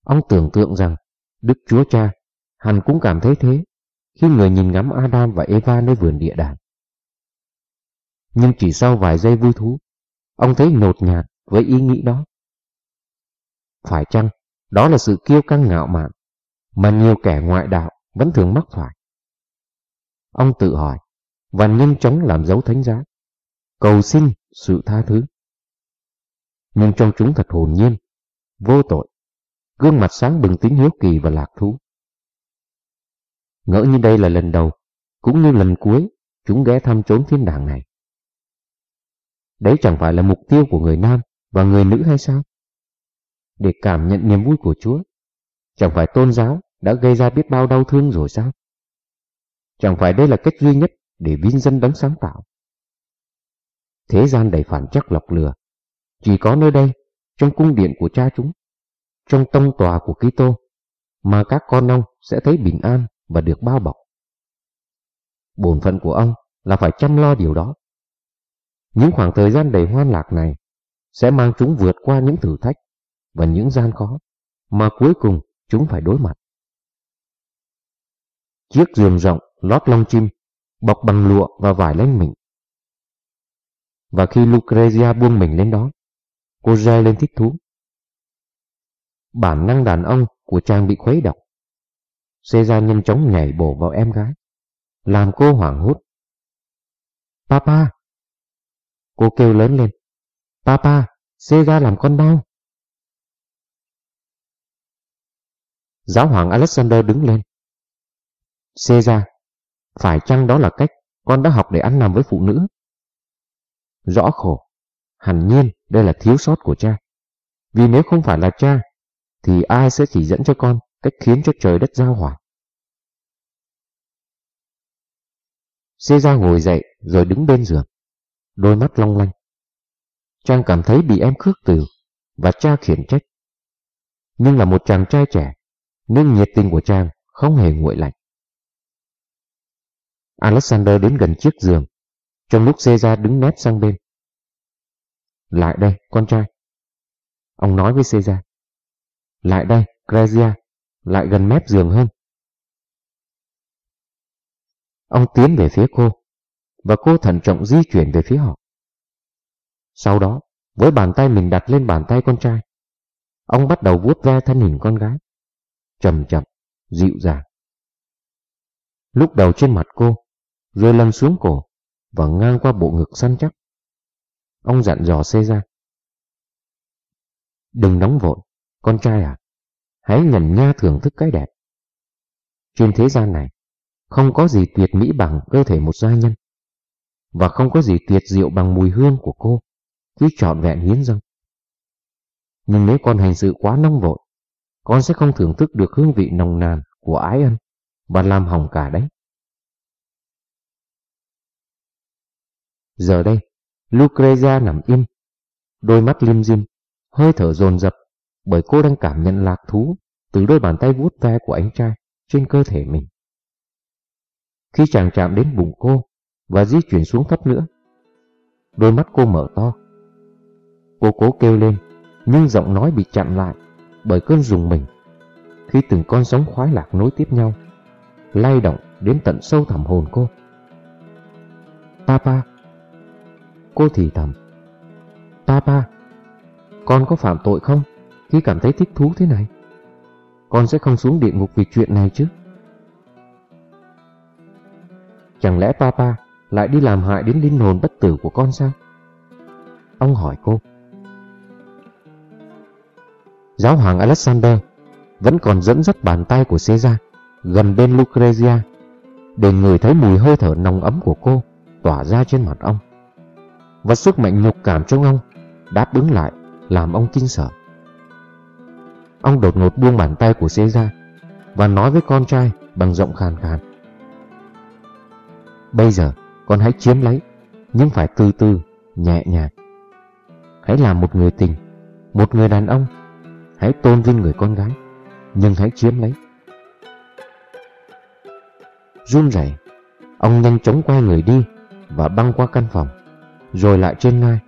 Ông tưởng tượng rằng Đức Chúa Cha hẳn cũng cảm thấy thế khi người nhìn ngắm Adam và Eva nơi vườn địa đàng. Nhưng chỉ sau vài giây vui thú, ông thấy nhột nhạt với ý nghĩ đó. Phải chăng đó là sự kiêu căng ngạo mạn mà nhiều kẻ ngoại đạo vẫn thường mắc phải? Ông tự hỏi và nhanh chóng làm dấu thánh giá, cầu xin sự tha thứ. Nhưng trong chúng thật hồn nhiên, vô tội, gương mặt sáng bừng tính hiếu kỳ và lạc thú. Ngỡ như đây là lần đầu, cũng như lần cuối chúng ghé thăm chốn thiên đàng này. Đấy chẳng phải là mục tiêu của người nam và người nữ hay sao? Để cảm nhận niềm vui của Chúa, chẳng phải tôn giáo đã gây ra biết bao đau thương rồi sao? Chẳng phải đây là cách duy nhất để vinh dân đấng sáng tạo. Thế gian đầy phản chắc lọc lừa, chỉ có nơi đây, trong cung điện của cha chúng, trong tông tòa của Kitô, mà các con ông sẽ thấy bình an và được bao bọc. Bổn phận của ông là phải chăm lo điều đó. Những khoảng thời gian đầy hoan lạc này sẽ mang chúng vượt qua những thử thách và những gian khó mà cuối cùng chúng phải đối mặt. Chiếc giường rộng lót lông chim, bọc bằng lụa và vải lên mình. Và khi Lucrezia buông mình lên đó, cô reo lên thích thú. Bản năng đàn ông của chàng bị khuấy động. Caesar nhanh chóng nhảy bổ vào em gái, làm cô hoảng hốt. Papa! Cô kêu lớn lên. Papa, Caesar làm con đau. Giáo hoàng Alexander đứng lên. Caesar, phải chăng đó là cách con đã học để ăn nằm với phụ nữ? Rõ khổ, hẳn nhiên đây là thiếu sót của cha. Vì nếu không phải là cha, thì ai sẽ chỉ dẫn cho con cách khiến cho trời đất giao hòa. ra ngồi dậy rồi đứng bên giường, đôi mắt long lanh. Trang cảm thấy bị em khước từ và cha khiển trách. Nhưng là một chàng trai trẻ, nên nhiệt tình của Trang không hề nguội lạnh. Alexander đến gần chiếc giường, trong lúc Caesar đứng nép sang bên. Lại đây, con trai. Ông nói với Caesar. Lại đây, Grazia, lại gần mép giường hơn. Ông tiến về phía cô, và cô thận trọng di chuyển về phía họ. Sau đó, với bàn tay mình đặt lên bàn tay con trai, ông bắt đầu vuốt ve thân hình con gái, chậm chậm, dịu dàng. Lúc đầu trên mặt cô, rồi lăn xuống cổ và ngang qua bộ ngực săn chắc. Ông dặn dò xe ra. Đừng nóng vội, con trai à, hãy nhẩn nha thưởng thức cái đẹp. Trên thế gian này, không có gì tuyệt mỹ bằng cơ thể một gia nhân, và không có gì tuyệt diệu bằng mùi hương của cô khi trọn vẹn hiến dâng. Nhưng nếu con hành sự quá nóng vội, con sẽ không thưởng thức được hương vị nồng nàn của ái ân và làm hỏng cả đấy. Giờ đây, Lucrezia nằm im, đôi mắt lim dim, hơi thở dồn dập bởi cô đang cảm nhận lạc thú từ đôi bàn tay vuốt ve của anh trai trên cơ thể mình. Khi chàng chạm đến bụng cô và di chuyển xuống thấp nữa, đôi mắt cô mở to. Cô cố kêu lên, nhưng giọng nói bị chặn lại bởi cơn rùng mình khi từng con sóng khoái lạc nối tiếp nhau, lay động đến tận sâu thẳm hồn cô. Papa, Cô thì thầm. Papa, con có phạm tội không khi cảm thấy thích thú thế này? Con sẽ không xuống địa ngục vì chuyện này chứ? Chẳng lẽ Papa lại đi làm hại đến linh hồn bất tử của con sao? Ông hỏi cô. Giáo hoàng Alexander vẫn còn dẫn dắt bàn tay của Caesar gần bên Lucrezia để người thấy mùi hơi thở nồng ấm của cô tỏa ra trên mặt ông và sức mạnh nhục cảm trong ông đáp ứng lại làm ông kinh sợ. Ông đột ngột buông bàn tay của xe ra và nói với con trai bằng giọng khàn khàn. Bây giờ con hãy chiếm lấy, nhưng phải từ từ, nhẹ nhàng. Hãy làm một người tình, một người đàn ông. Hãy tôn vinh người con gái, nhưng hãy chiếm lấy. Run rẩy, ông nhanh chóng quay người đi và băng qua căn phòng rồi lại trên ngai.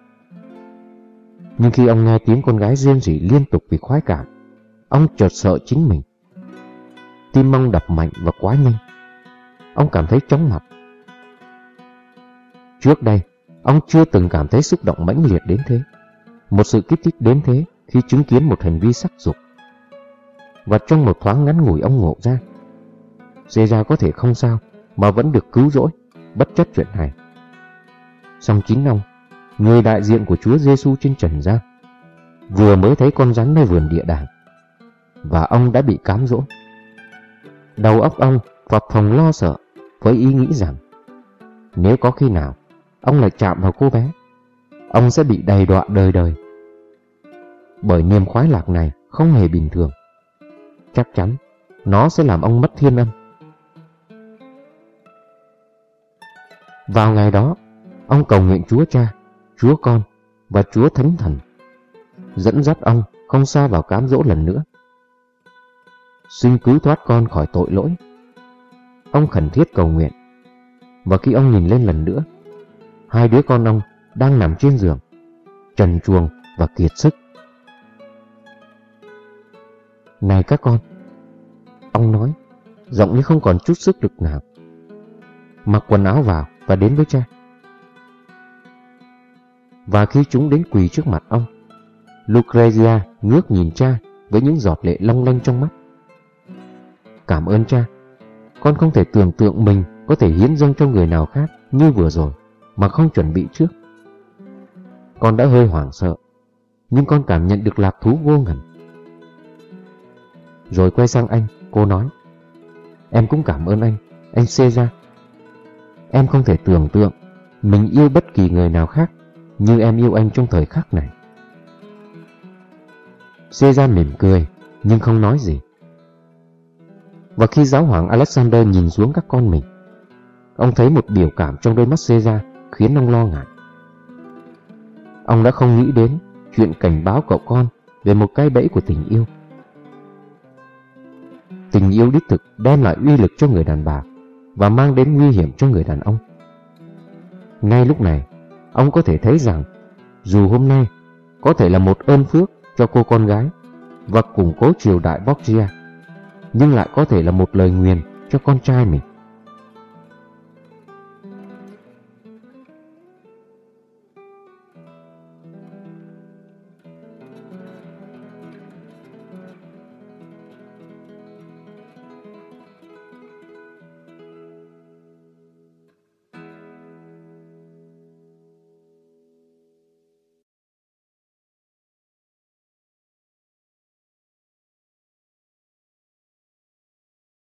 Nhưng khi ông nghe tiếng con gái rên rỉ liên tục vì khoái cảm, ông chợt sợ chính mình. Tim ông đập mạnh và quá nhanh. Ông cảm thấy chóng mặt. Trước đây, Ông chưa từng cảm thấy xúc động mãnh liệt đến thế. Một sự kích thích đến thế khi chứng kiến một hành vi sắc dục. Và trong một thoáng ngắn ngủi ông ngộ ra, Caesar có thể không sao mà vẫn được cứu rỗi, bất chấp chuyện này. Song chính ông, người đại diện của Chúa Giêsu trên trần gian, vừa mới thấy con rắn nơi vườn địa đàng, và ông đã bị cám dỗ. Đầu óc ông phập phòng lo sợ với ý nghĩ rằng nếu có khi nào ông lại chạm vào cô bé, ông sẽ bị đầy đọa đời đời. Bởi niềm khoái lạc này không hề bình thường. Chắc chắn nó sẽ làm ông mất thiên âm. Vào ngày đó, ông cầu nguyện Chúa Cha, Chúa Con và Chúa Thánh Thần dẫn dắt ông không xa vào cám dỗ lần nữa. Xin cứu thoát con khỏi tội lỗi. Ông khẩn thiết cầu nguyện. Và khi ông nhìn lên lần nữa, hai đứa con ông đang nằm trên giường, trần truồng và kiệt sức. Này các con, ông nói, giọng như không còn chút sức lực nào. Mặc quần áo vào và đến với cha. Và khi chúng đến quỳ trước mặt ông, Lucrezia ngước nhìn cha với những giọt lệ long lanh trong mắt. Cảm ơn cha, con không thể tưởng tượng mình có thể hiến dâng cho người nào khác như vừa rồi mà không chuẩn bị trước. Con đã hơi hoảng sợ, nhưng con cảm nhận được lạc thú vô ngần. Rồi quay sang anh, cô nói, em cũng cảm ơn anh, anh Caesar. Em không thể tưởng tượng mình yêu bất kỳ người nào khác như em yêu anh trong thời khắc này. Caesar mỉm cười, nhưng không nói gì. Và khi giáo hoàng Alexander nhìn xuống các con mình, ông thấy một biểu cảm trong đôi mắt Caesar khiến ông lo ngại. Ông đã không nghĩ đến chuyện cảnh báo cậu con về một cái bẫy của tình yêu. Tình yêu đích thực đem lại uy lực cho người đàn bà và mang đến nguy hiểm cho người đàn ông. Ngay lúc này, ông có thể thấy rằng dù hôm nay có thể là một ơn phước cho cô con gái và củng cố triều đại Borgia, nhưng lại có thể là một lời nguyền cho con trai mình.